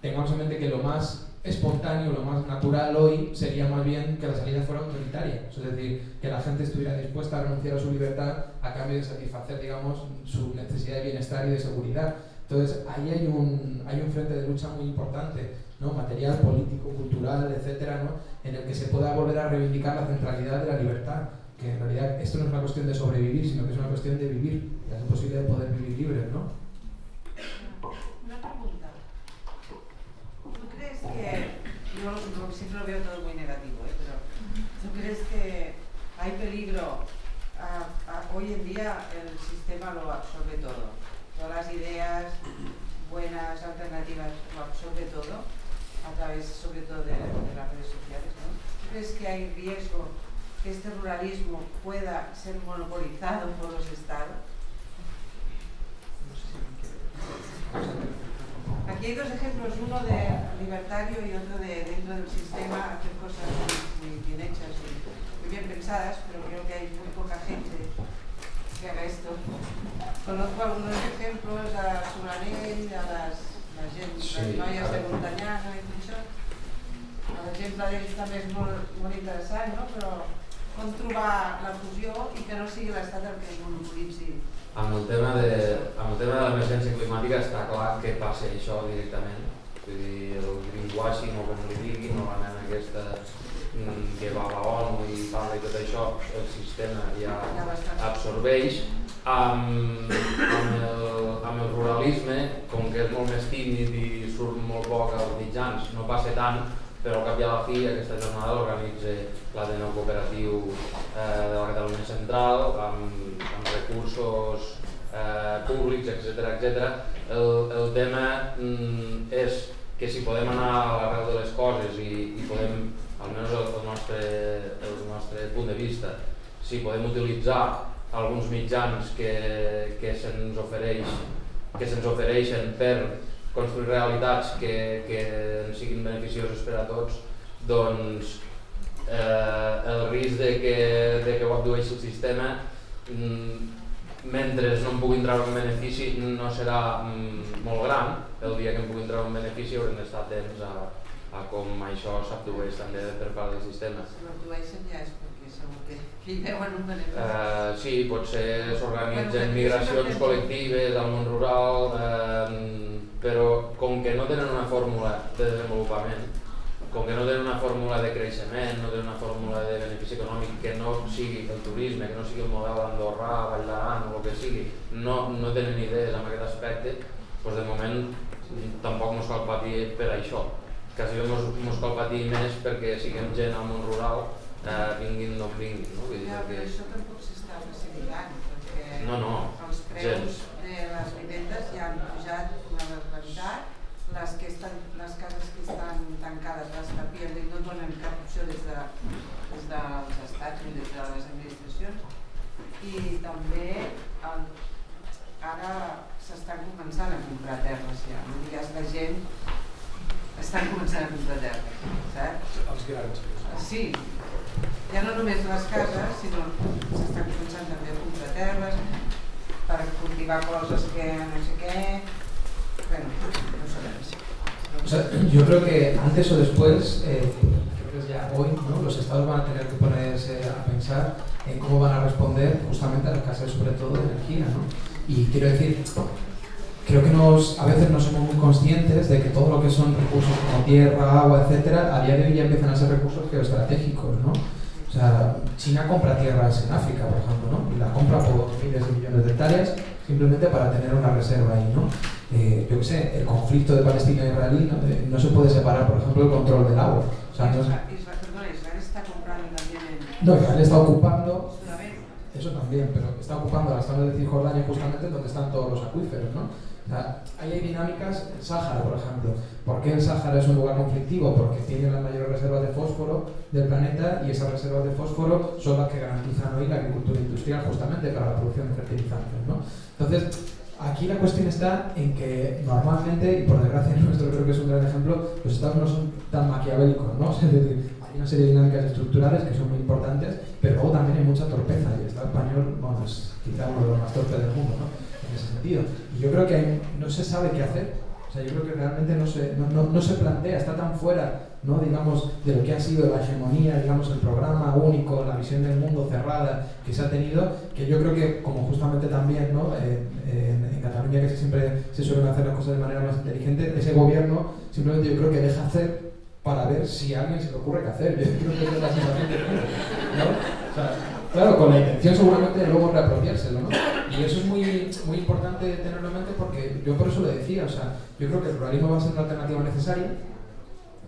tengamos en mente que lo más espontáneo, lo más natural hoy sería más bien que la salida fuera autoritaria, es decir, que la gente estuviera dispuesta a renunciar a su libertad a cambio de satisfacer, digamos, su necesidad de bienestar y de seguridad. Entonces, ahí hay un, hay un frente de lucha muy importante, ¿no? material, político, cultural, etcétera, ¿no? en el que se pueda volver a reivindicar la centralidad de la libertad, que en realidad esto no es una cuestión de sobrevivir, sino que es una cuestión de vivir, y es posible de poder vivir libres, ¿no? yo siempre lo veo todo muy negativo, ¿eh? pero ¿tú crees que hay peligro? hoy en día el sistema lo absorbe todo, todas las ideas buenas, alternativas, absorbe todo, a través sobre todo de, las redes sociales. ¿no? ¿Tú crees que hay riesgo que este ruralismo pueda ser monopolizado por los estados? aquí hay dos ejemplos, uno de libertario y otro de dentro del sistema hacer cosas muy, muy bien hechas y muy bien pensadas, pero creo que hay muy poca gente que haga esto. Conozco algunos ejemplos a Solanell, a las, la gent, Sí, les noies de Montanyana i tot això. L'exemple d'ells també és molt, molt interessant, no? però com trobar la fusió i que no sigui l'Estat el que monopolitzi Amb el tema de, amb el tema de l'emergència climàtica està clar que passa això directament. Vull dir, el greenwashing o com li diguin, o la nena aquesta que va a la ONU i parla i tot això, el sistema ja absorbeix. Amb, amb, el, amb el ruralisme, com que és molt més tímid i surt molt poc als mitjans, no passa tant, però al cap i a la fi aquesta jornada l'organitza l'Ateneu Cooperatiu eh, de la Catalunya Central amb, amb recursos eh, públics, etc etc. El, el tema mm, és que si podem anar a l'arrel de les coses i, i podem, almenys el, el, nostre, el nostre punt de vista, si podem utilitzar alguns mitjans que, que se'ns ofereix que se'ns ofereixen per construir realitats que, que siguin beneficioses per a tots, doncs eh, el risc de que, de que ho abdueixi el sistema mm, mentre no en puguin treure un benefici no serà mm, molt gran, el dia que en puguin treure un benefici haurem d'estar atents a, a com això s'abdueix també per part del sistema. Si l'abdueixen ja és perquè segur que, que hi veuen un benefici. Eh, sí, potser s'organitzen migracions col·lectives al món rural, eh, però com que no tenen una fórmula de desenvolupament, com que no tenen una fórmula de creixement, no tenen una fórmula de benefici econòmic que no sigui el turisme, que no sigui el model andorrà, Vall d'Aran o el que sigui, no, no tenen idees en aquest aspecte, doncs de moment tampoc ens cal patir per això. Quasi bé ens cal patir més perquè siguem gent al món rural, eh, vinguin d'on vinguin. No? Vull dir Ja, però que... això tampoc s'està facilitant, perquè No, no, els preus gens. de les vivendes ja han pujat una barbaritat, les, que estan, les cases que estan tancades, les que pierden, no donen cap opció des, de, des dels estats ni des de les administracions. I també el, ara s'estan començant a comprar terres ja, no digues la gent estan començant a terres, saps? Els grans. Sí, ja no només les cases, sinó s'estan començant també a comprar terres per cultivar coses que no sé què... Bueno, no sabem si... O sea, yo creo que antes o después, eh, creo que es ya hoy, ¿no? los estados van a tener que ponerse a pensar en cómo van a responder justamente a la escasez, sobre todo de energía. ¿no? Y quiero decir, creo que nos, a veces no somos muy conscientes de que todo lo que son recursos como tierra, agua, etcétera, a día de hoy ya empiezan a ser recursos geoestratégicos. ¿no? O sea, China compra tierras en África, por ejemplo, ¿no? y la compra por miles de millones de hectáreas simplemente para tener una reserva ahí. ¿no? Eh, yo qué sé, el conflicto de Palestina e Israelí no, Eh, no se puede separar, por ejemplo, el control del agua. O sea, no, Isra- Isra- perdona, Israel está comprando también en... no, Israel está ocupando. Eso también, pero está ocupando las zonas de Cisjordania justamente donde están todos los acuíferos, ¿no? O sea, ahí hay dinámicas, el Sáhara, por ejemplo. ¿Por qué el Sáhara es un lugar conflictivo? Porque tiene las mayores reservas de fósforo del planeta y esas reservas de fósforo son las que garantizan hoy la agricultura industrial justamente para la producción de fertilizantes, ¿no? Entonces, aquí la cuestión está en que normalmente, y por desgracia nuestro creo que es un gran ejemplo, los estados no son tan maquiavélicos, ¿no? Es decir, hay una serie de dinámicas estructurales que son muy importantes, pero luego también hay mucha torpeza Estado español, es quizá uno de los más torpes del mundo, ¿no? En ese sentido. Y yo creo que no se sabe qué hacer, o sea, yo creo que realmente no se, no, no- se plantea, está tan fuera, ¿no? digamos, de lo que ha sido la hegemonía, digamos, el programa único, la visión del mundo cerrada que se ha tenido, que yo creo que, como justamente también, ¿no? En, Cataluña que siempre se suelen hacer las cosas de manera más inteligente, ese gobierno simplemente yo creo que deja hacer para ver si alguien se le ocurre qué hacer. Yo creo que es la ¿no? O sea, claro, con la intención seguramente de luego reapropiárselo, ¿no? Y eso es muy, muy importante tenerlo en mente porque yo por eso lo decía, o sea, yo creo que el ruralismo va a ser una alternativa necesaria,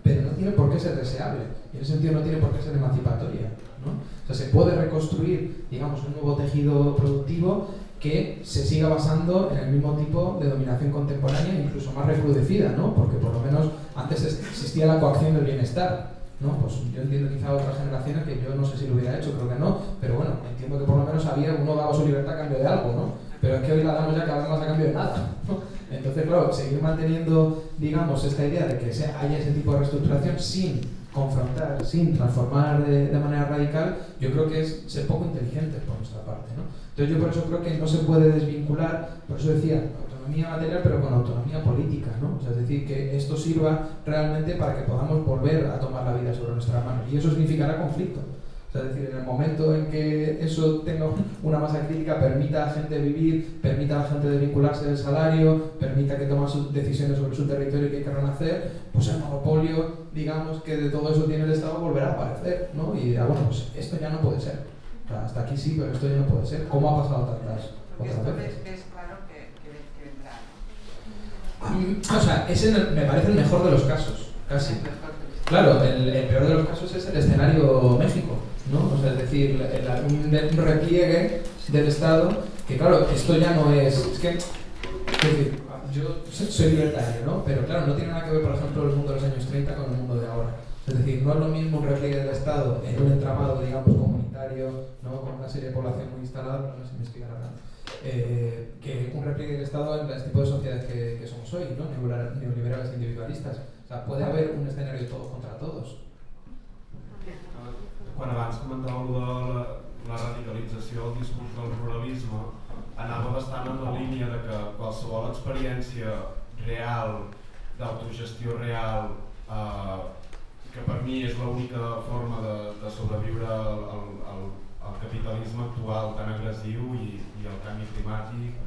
pero no tiene por qué ser deseable. Y en ese sentido no tiene por qué ser emancipatoria, ¿no? O sea, se puede reconstruir, digamos, un nuevo tejido productivo que se siga basando en el mismo tipo de dominación contemporánea, incluso más recrudecida, ¿no? Porque por lo menos antes es- existía la coacción del bienestar, ¿no? Pues yo entiendo quizá otras generaciones que yo no sé si lo hubiera hecho, creo que no, pero bueno, entiendo que por lo menos había, uno daba su libertad a cambio de algo, ¿no? Pero es que hoy la damos ya cada vez más a cambio de nada, ¿no? Entonces, claro, seguir manteniendo, digamos, esta idea de que haya ese tipo de reestructuración sin confrontar, sin transformar de, de, manera radical, yo creo que es ser poco inteligente por nuestra parte. ¿no? Entonces yo por eso creo que no se puede desvincular, por eso decía, autonomía material pero con autonomía política, ¿no? O sea, es decir, que esto sirva realmente para que podamos volver a tomar la vida sobre nuestras manos y eso significará conflicto. O sea, es decir, en el momento en que eso tenga una masa crítica, permita a la gente vivir, permita a la gente desvincularse del salario, permita que tome sus decisiones sobre su territorio que quieran hacer, pues el monopolio, digamos, que de todo eso tiene el Estado volverá a aparecer, ¿no? Y dirá, bueno, pues esto ya no puede ser. O sea, hasta aquí sí, pero esto ya no puede ser. ¿Cómo ha pasado tantas veces? Es claro que, que, que vendrá. Mm, o sea, ese me parece el mejor de los casos, casi. Claro, el, peor de los casos es el escenario México. ¿no? O sea, es decir, un repliegue del Estado, que claro, esto ya no es... Es que, es decir, yo soy libertario, ¿no? Pero claro, no tiene nada que ver, por ejemplo, el mundo de los años 30 con el mundo de ahora. Es decir, no es lo mismo un repliegue del Estado en un entramado, digamos, comunitario, ¿no? con una serie de población muy instalada, no sé si me eh, que un repliegue del Estado en el tipo de sociedades que, que somos hoy, ¿no? neoliberales individualistas. O sea, puede haber un escenario todos contra todos, quan abans comentàveu de la, la radicalització del discurs del pluralisme, anava bastant en la línia de que qualsevol experiència real, d'autogestió real, eh, que per mi és l'única forma de, de sobreviure al, al capitalisme actual tan agressiu i, i el canvi climàtic,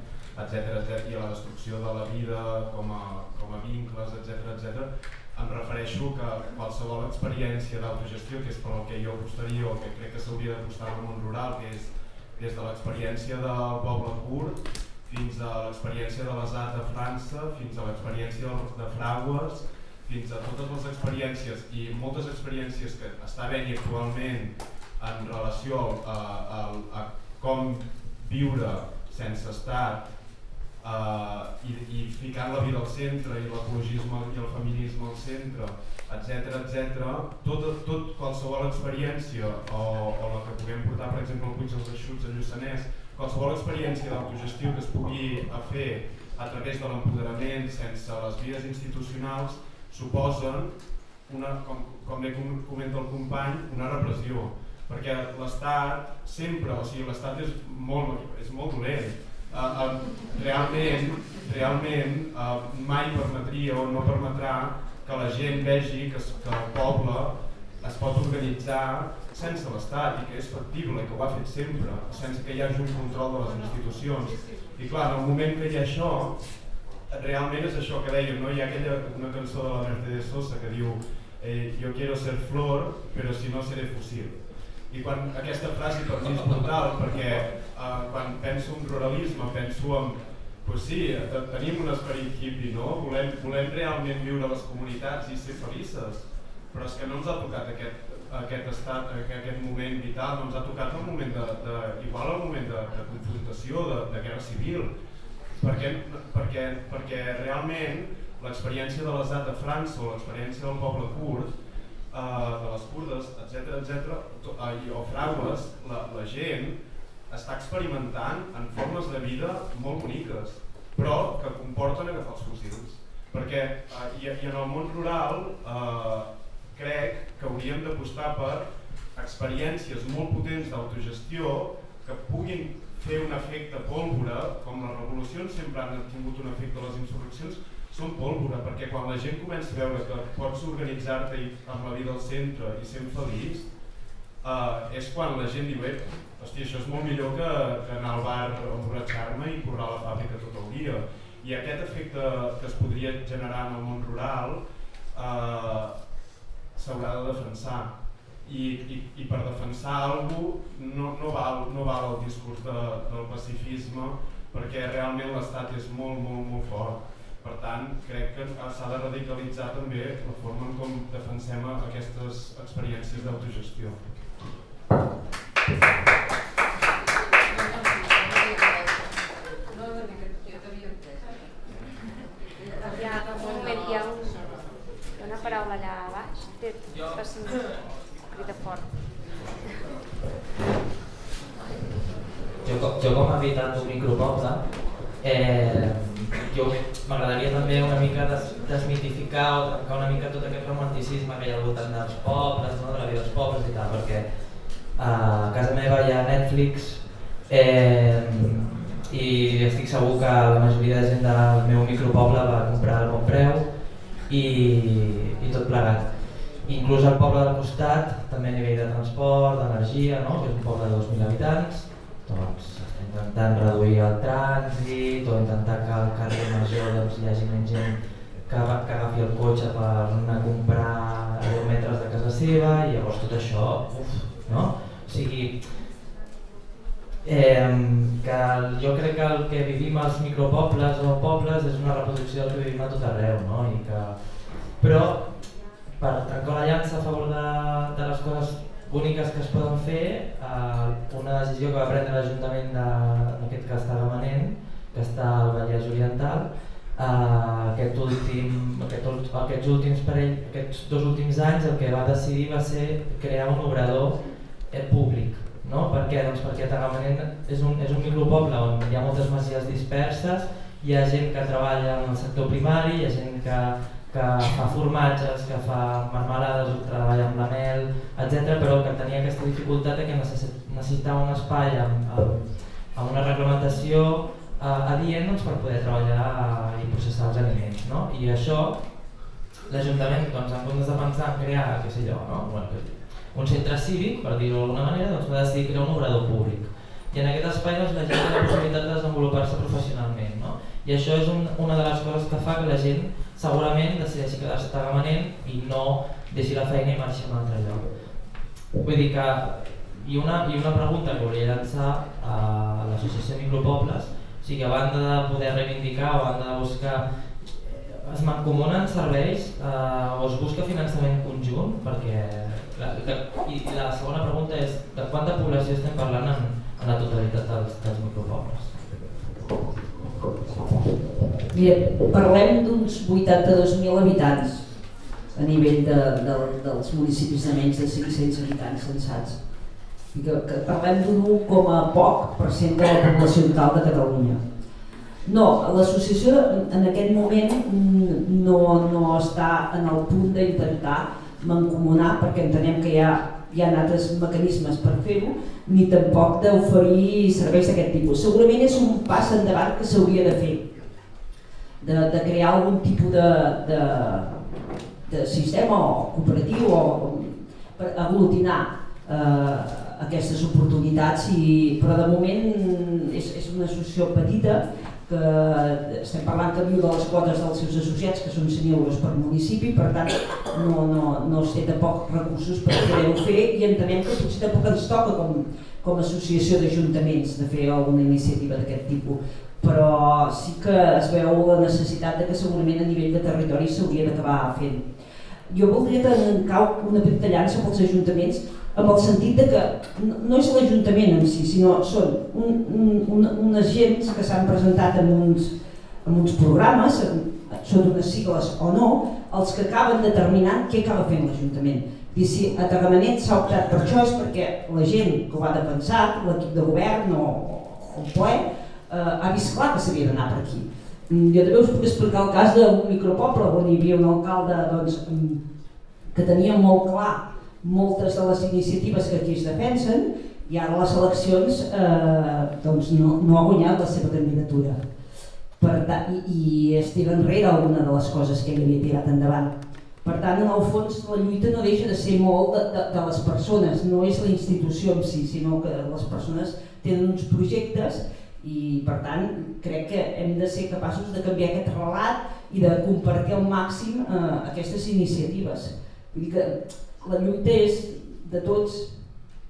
etc etc i la destrucció de la vida com a, com a vincles, etc etc em refereixo que qualsevol experiència d'autogestió, que és per al que jo apostaria o que crec que s'hauria d'apostar al món rural, que és des de l'experiència del poble curt fins a l'experiència de l'Esat a França, fins a l'experiència de Fraues, fins a totes les experiències i moltes experiències que està havent actualment en relació a, a, a com viure sense estat eh, i, i ficant la vida al centre i l'ecologisme i el feminisme al centre, etc etc. Tot, tot qualsevol experiència o, o la que puguem portar per exemple al Puig dels Eixuts a Lluçanès, qualsevol experiència d'autogestió que es pugui fer a través de l'empoderament sense les vies institucionals suposen, una, com, com bé comenta el company, una repressió perquè l'Estat sempre, o sigui l'Estat és molt, és molt dolent uh, uh, realment, realment uh, mai permetria o no permetrà que la gent vegi que, que el poble es pot organitzar sense l'Estat i que és factible i que ho ha fet sempre, sense que hi hagi un control de les institucions. I clar, en el moment que hi ha això, realment és això que dèiem, no? hi ha aquella una cançó de la Mercedes Sosa que diu eh, jo quiero ser flor, però si no seré fossil. I quan aquesta frase per mi és brutal perquè eh, quan penso en ruralisme penso en pues sí, tenim un esperit hippie, no? Volem, volem realment viure a les comunitats i ser felices, però és que no ens ha tocat aquest, aquest, estat, aquest moment vital, no ens ha tocat el moment de, de igual el moment de, de confrontació, de, de guerra civil, perquè, perquè, perquè realment l'experiència de l'estat de França o l'experiència del poble curt, eh, de les kurdes, etc etc, o fraules, la, la gent està experimentant en formes de vida molt boniques, però que comporten agafar els fusils. Perquè eh, i, i en el món rural eh, crec que hauríem d'apostar per experiències molt potents d'autogestió que puguin fer un efecte pólvora, com les revolucions sempre han tingut un efecte, les insurreccions són pólvora, perquè quan la gent comença a veure que pots organitzar-te amb la vida al centre i ser feliç, eh, és quan la gent diu, eh, hosti, això és molt millor que, que anar al bar a emborratxar-me i currar la fàbrica tot el dia. I aquest efecte que es podria generar en el món rural eh, s'haurà de defensar. I, i, i per defensar alguna no, no, val, no val el discurs de, del pacifisme perquè realment l'estat és molt, molt, molt fort. Per tant, crec que s'ha de radicalitzar també la forma en com defensem aquestes experiències d'autogestió. paraula allà a baix, té crida fort. Jo, jo com a habitant d'un micropoble, eh, jo m'agradaria també una mica des, desmitificar o trencar una mica tot aquest romanticisme que hi ha al voltant dels pobles, no? de la vida dels pobles i tal, perquè uh, a casa meva hi ha Netflix eh, i estic segur que la majoria de gent del meu micropoble va comprar el bon preu i, i tot plegat. Inclús el poble del costat, també a nivell de transport, d'energia, no? que és un poble de 2.000 habitants, doncs intentant reduir el trànsit o intentar que al carrer major doncs, hi hagi menys gent que, que agafi el cotxe per anar a comprar a 10 metres de casa seva i llavors tot això, uf, no? O sigui, eh, que jo crec que el que vivim als micropobles o pobles és una reproducció del que vivim a tot arreu, no? I que, però per trencar la llança a favor de, de les coses boniques que es poden fer, eh, una decisió que va prendre l'Ajuntament en aquest cas de Gamanent, que està al Vallès Oriental, eh, aquest últim, aquest, aquests, últims parell, aquests dos últims anys el que va decidir va ser crear un obrador eh, públic. No? Per què? Doncs perquè Tagamanent és un, és un micropoble on hi ha moltes masies disperses, hi ha gent que treballa en el sector primari, hi ha gent que que fa formatges, que fa marmelades o treballa amb la mel, etc. però que tenia aquesta dificultat que necessitava un espai amb, amb una reglamentació eh, adient doncs, per poder treballar eh, i processar els aliments. No? I això l'Ajuntament, doncs, en comptes de pensar en crear, què sé jo, no? bueno, un centre cívic, per dir-ho d'alguna manera, doncs va decidir crear un obrador públic. I en aquest espai doncs, la gent té la possibilitat de desenvolupar-se professionalment. No? I això és un, una de les coses que fa que la gent segurament decideixi quedar-se tagamanent i no deixi la feina i marxi a un altre lloc. Vull dir que, i una, i una pregunta que volia llançar a l'associació Micropobles, o sigui, a banda de poder reivindicar a banda de buscar es mancomunen serveis eh, o es busca finançament conjunt perquè la, la, i la segona pregunta és de quanta població estem parlant en, en la totalitat dels, dels micropobles? Mira, parlem d'uns 82.000 habitants a nivell de, de, dels municipis de menys de 500 habitants censats. Que, que parlem d'un 1, poc per cent de la població total de Catalunya. No, l'associació en aquest moment no, no està en el punt d'intentar mancomunar perquè entenem que hi ha, hi ha altres mecanismes per fer-ho, ni tampoc d'oferir serveis d'aquest tipus. Segurament és un pas endavant que s'hauria de fer, de, de crear algun tipus de, de, de sistema o cooperatiu o, per aglutinar eh, aquestes oportunitats, i, però de moment és, és una associació petita que estem parlant que viu de les quotes dels seus associats, que són 100 euros per municipi, per tant no, no, no es té tampoc recursos per poder-ho fer i entenem que potser tampoc ens toca com, com a associació d'ajuntaments de fer alguna iniciativa d'aquest tipus, però sí que es veu la necessitat de que segurament a nivell de territori s'hauria d'acabar fent. Jo voldria tancar una petita llança pels ajuntaments amb el sentit de que no és l'Ajuntament en si, sinó són un, un, un, unes gens que s'han presentat en uns, en uns programes, són unes sigles o no, els que acaben determinant què acaba fent l'Ajuntament. I si a Tagamanet s'ha optat per això és perquè la gent que ho ha de pensar, l'equip de govern o, o el ple, eh, ha vist clar que s'havia d'anar per aquí. Mm, jo també us puc explicar el cas d'un micropoble on hi havia un alcalde doncs, mm, que tenia molt clar moltes de les iniciatives que aquí es defensen i ara les eleccions eh, doncs no, no ha guanyat la seva candidatura. Per tant, i, i es tira enrere alguna de les coses que ell havia tirat endavant. Per tant, en el fons, la lluita no deixa de ser molt de, de, de les persones, no és la institució en si, sinó que les persones tenen uns projectes i per tant crec que hem de ser capaços de canviar aquest relat i de compartir al màxim eh, aquestes iniciatives. Vull dir que la lluita és de tots,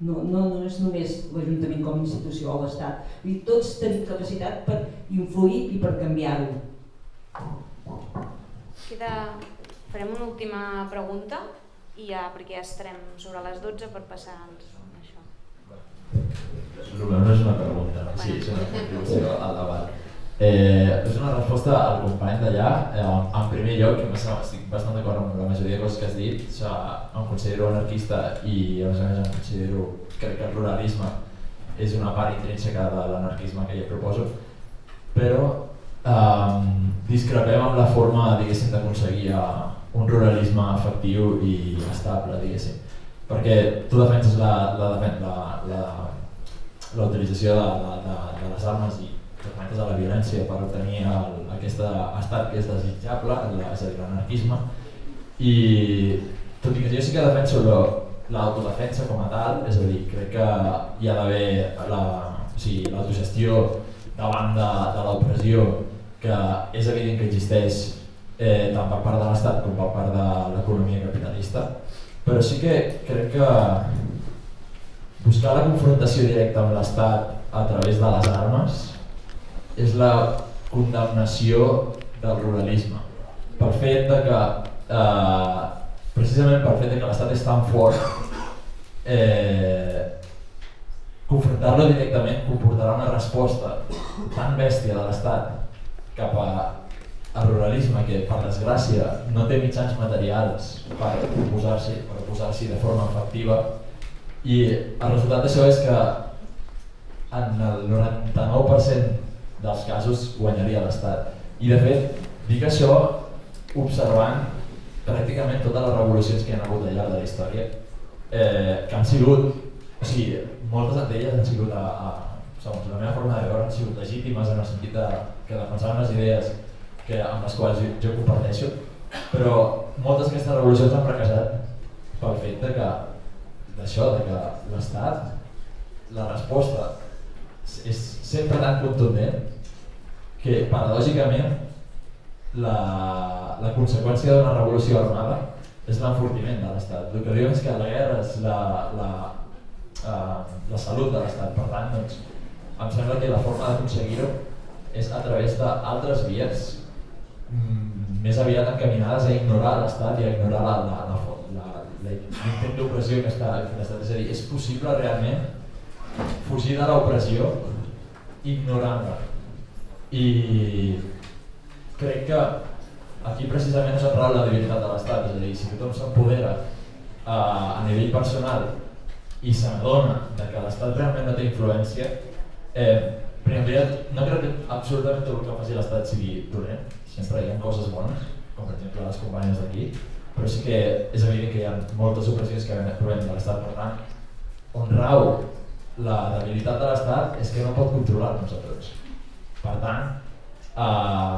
no, no, no és només l'Ajuntament com a institució o l'Estat. Tots tenim capacitat per influir i per canviar-ho. Queda... Farem una última pregunta i ja, perquè ja estarem sobre les 12 per passar als... això. El no és una pregunta, sí, és una contribució al debat. Eh, és una resposta al company d'allà. Eh, en primer lloc, que estic bastant d'acord amb la majoria de coses que has dit, o sigui, em considero anarquista i a més a més em considero, crec que el pluralisme és una part intrínseca de l'anarquisme que jo proposo, però eh, discrepem amb la forma, diguéssim, d'aconseguir uh, un ruralisme efectiu i estable, diguéssim. Perquè tu defenses la, la, la, la, la, la utilització de, de, de, de les armes i t'augmentes a la violència per obtenir el, aquest estat que és desitjable, la, és a dir, l'anarquisme, i tot i que jo sí que defenso l'autodefensa com a tal, és a dir, crec que hi ha d'haver l'autogestió o sigui, davant de, de l'opressió que és evident que existeix eh, tant per part de l'Estat com per part de l'economia capitalista, però sí que crec que buscar la confrontació directa amb l'Estat a través de les armes és la condemnació del ruralisme. Pel fet de que eh, precisament pel fet de que l'estat és tan fort eh, confrontar-lo directament comportarà una resposta tan bèstia de l'estat cap a el ruralisme que per desgràcia no té mitjans materials per oposar-s'hi per oposar-s'hi de forma efectiva. I el resultat d'això és que en el 99% dels casos guanyaria l'Estat. I de fet, dic això observant pràcticament totes les revolucions que hi ha hagut al llarg de la història, eh, que han sigut, o sigui, moltes d'elles han sigut, a, a, segons la meva forma de veure, han sigut legítimes en el sentit de, que defensaven les idees que, amb les quals jo, jo comparteixo, però moltes d'aquestes revolucions han fracassat pel fet de que d'això, de que l'Estat, la resposta és sempre tan contundent que paradògicament la, la conseqüència d'una revolució armada és l'enfortiment de l'Estat. El que diuen és que la guerra és la, la, uh, la salut de l'Estat. Per tant, doncs, em sembla que la forma d'aconseguir-ho és a través d'altres vies mm, més aviat encaminades a ignorar l'Estat i a ignorar la, la, la, la, l'intent d'opressió que està fent l'Estat. És a dir, és possible realment fugir de l'opressió ignorant-la. I crec que aquí precisament és on rau la debilitat de l'Estat, és a dir, si tothom s'empodera uh, a nivell personal i s'adona que l'Estat realment no té influència, eh, primer, no crec que absolutament tot el que faci l'Estat sigui dolent, sempre hi ha coses bones, com per exemple les companyes d'aquí, però sí que és evident que hi ha moltes opressions que provenen de l'Estat, per tant, on rau la debilitat de l'Estat és que no pot controlar-nos a tots. Per tant, eh,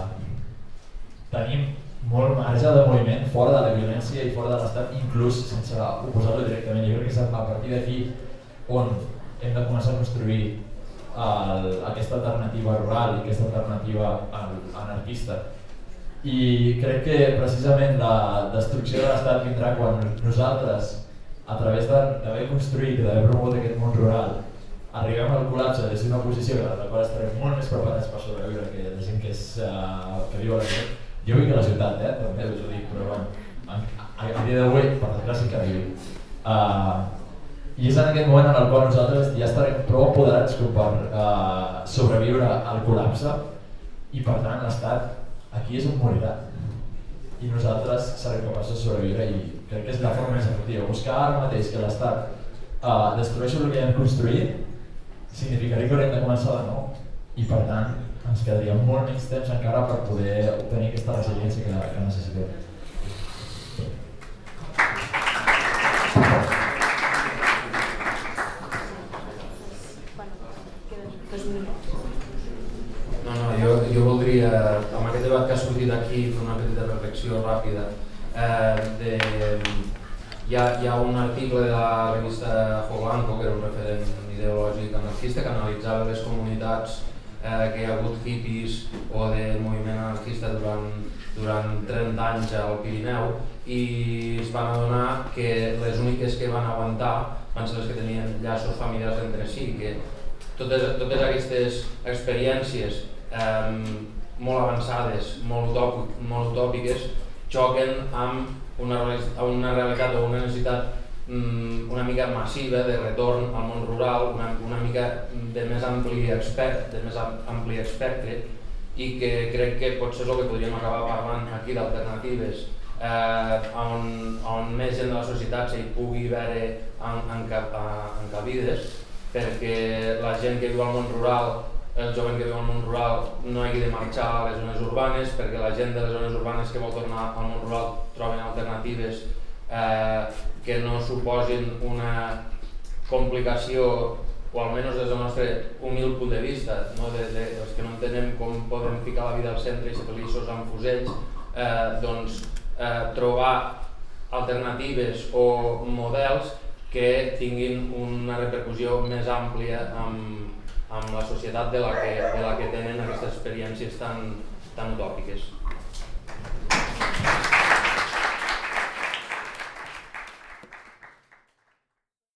tenim molt marge de moviment fora de la violència i fora de l'estat, inclús sense oposar-lo directament. Jo crec que és a partir d'aquí on hem de començar a construir el, aquesta alternativa rural i aquesta alternativa anarquista. I crec que precisament la destrucció de l'estat vindrà quan nosaltres, a través d'haver construït i d'haver promogut aquest món rural, arribem al col·lapse des d'una posició de la qual estarem molt més preparats per sobreviure que la gent que, és, uh, que viu a la gent, jo vinc a la ciutat, eh? també us ho dic, però bueno, a, dia d'avui, per desgràcia, que vivim. Uh, I és en aquest moment en el qual nosaltres ja estarem prou apoderats com per uh, sobreviure al col·lapse i per tant l'Estat aquí és on morirà. I nosaltres serem capaços de sobreviure i crec que és la forma més efectiva. Buscar ara mateix que l'Estat uh, destrueixi el que hem construït significaria que haurem de començar de nou i per tant ens quedaria molt menys temps encara per poder obtenir aquesta resiliència que, que necessitem. No, no, jo, jo voldria, amb aquest debat que ha sortit aquí, fer una petita reflexió ràpida. Eh, de, hi, ha, hi ha un article de la revista Jolanco, que era un referent ideològic anarquista, que analitzava les comunitats eh, que hi ha hagut hippies o de moviment anarquista durant, durant 30 anys al Pirineu i es van adonar que les úniques que van aguantar van ser les que tenien llaços familiars entre si, que totes, totes aquestes experiències eh, molt avançades, molt, utòpic, molt utòpiques, xoquen amb una, una realitat o una necessitat una mica massiva de retorn al món rural, una, una mica de més ampli expert, de més ampli espectre i que crec que potser és el que podríem acabar parlant aquí d'alternatives eh, on, on més gent de la societat s'hi pugui veure en, en, cap, en cabides perquè la gent que viu al món rural el jovent que viu al món rural no hagi de marxar a les zones urbanes perquè la gent de les zones urbanes que vol tornar al món rural troben alternatives eh, que no suposin una complicació o almenys des del nostre humil punt de vista, no? de, de, els que no entenem com podem ficar la vida al centre i ser feliços amb fusells, eh, doncs eh, trobar alternatives o models que tinguin una repercussió més àmplia amb, amb la societat de la que, de la que tenen aquestes experiències tan, tan utòpiques.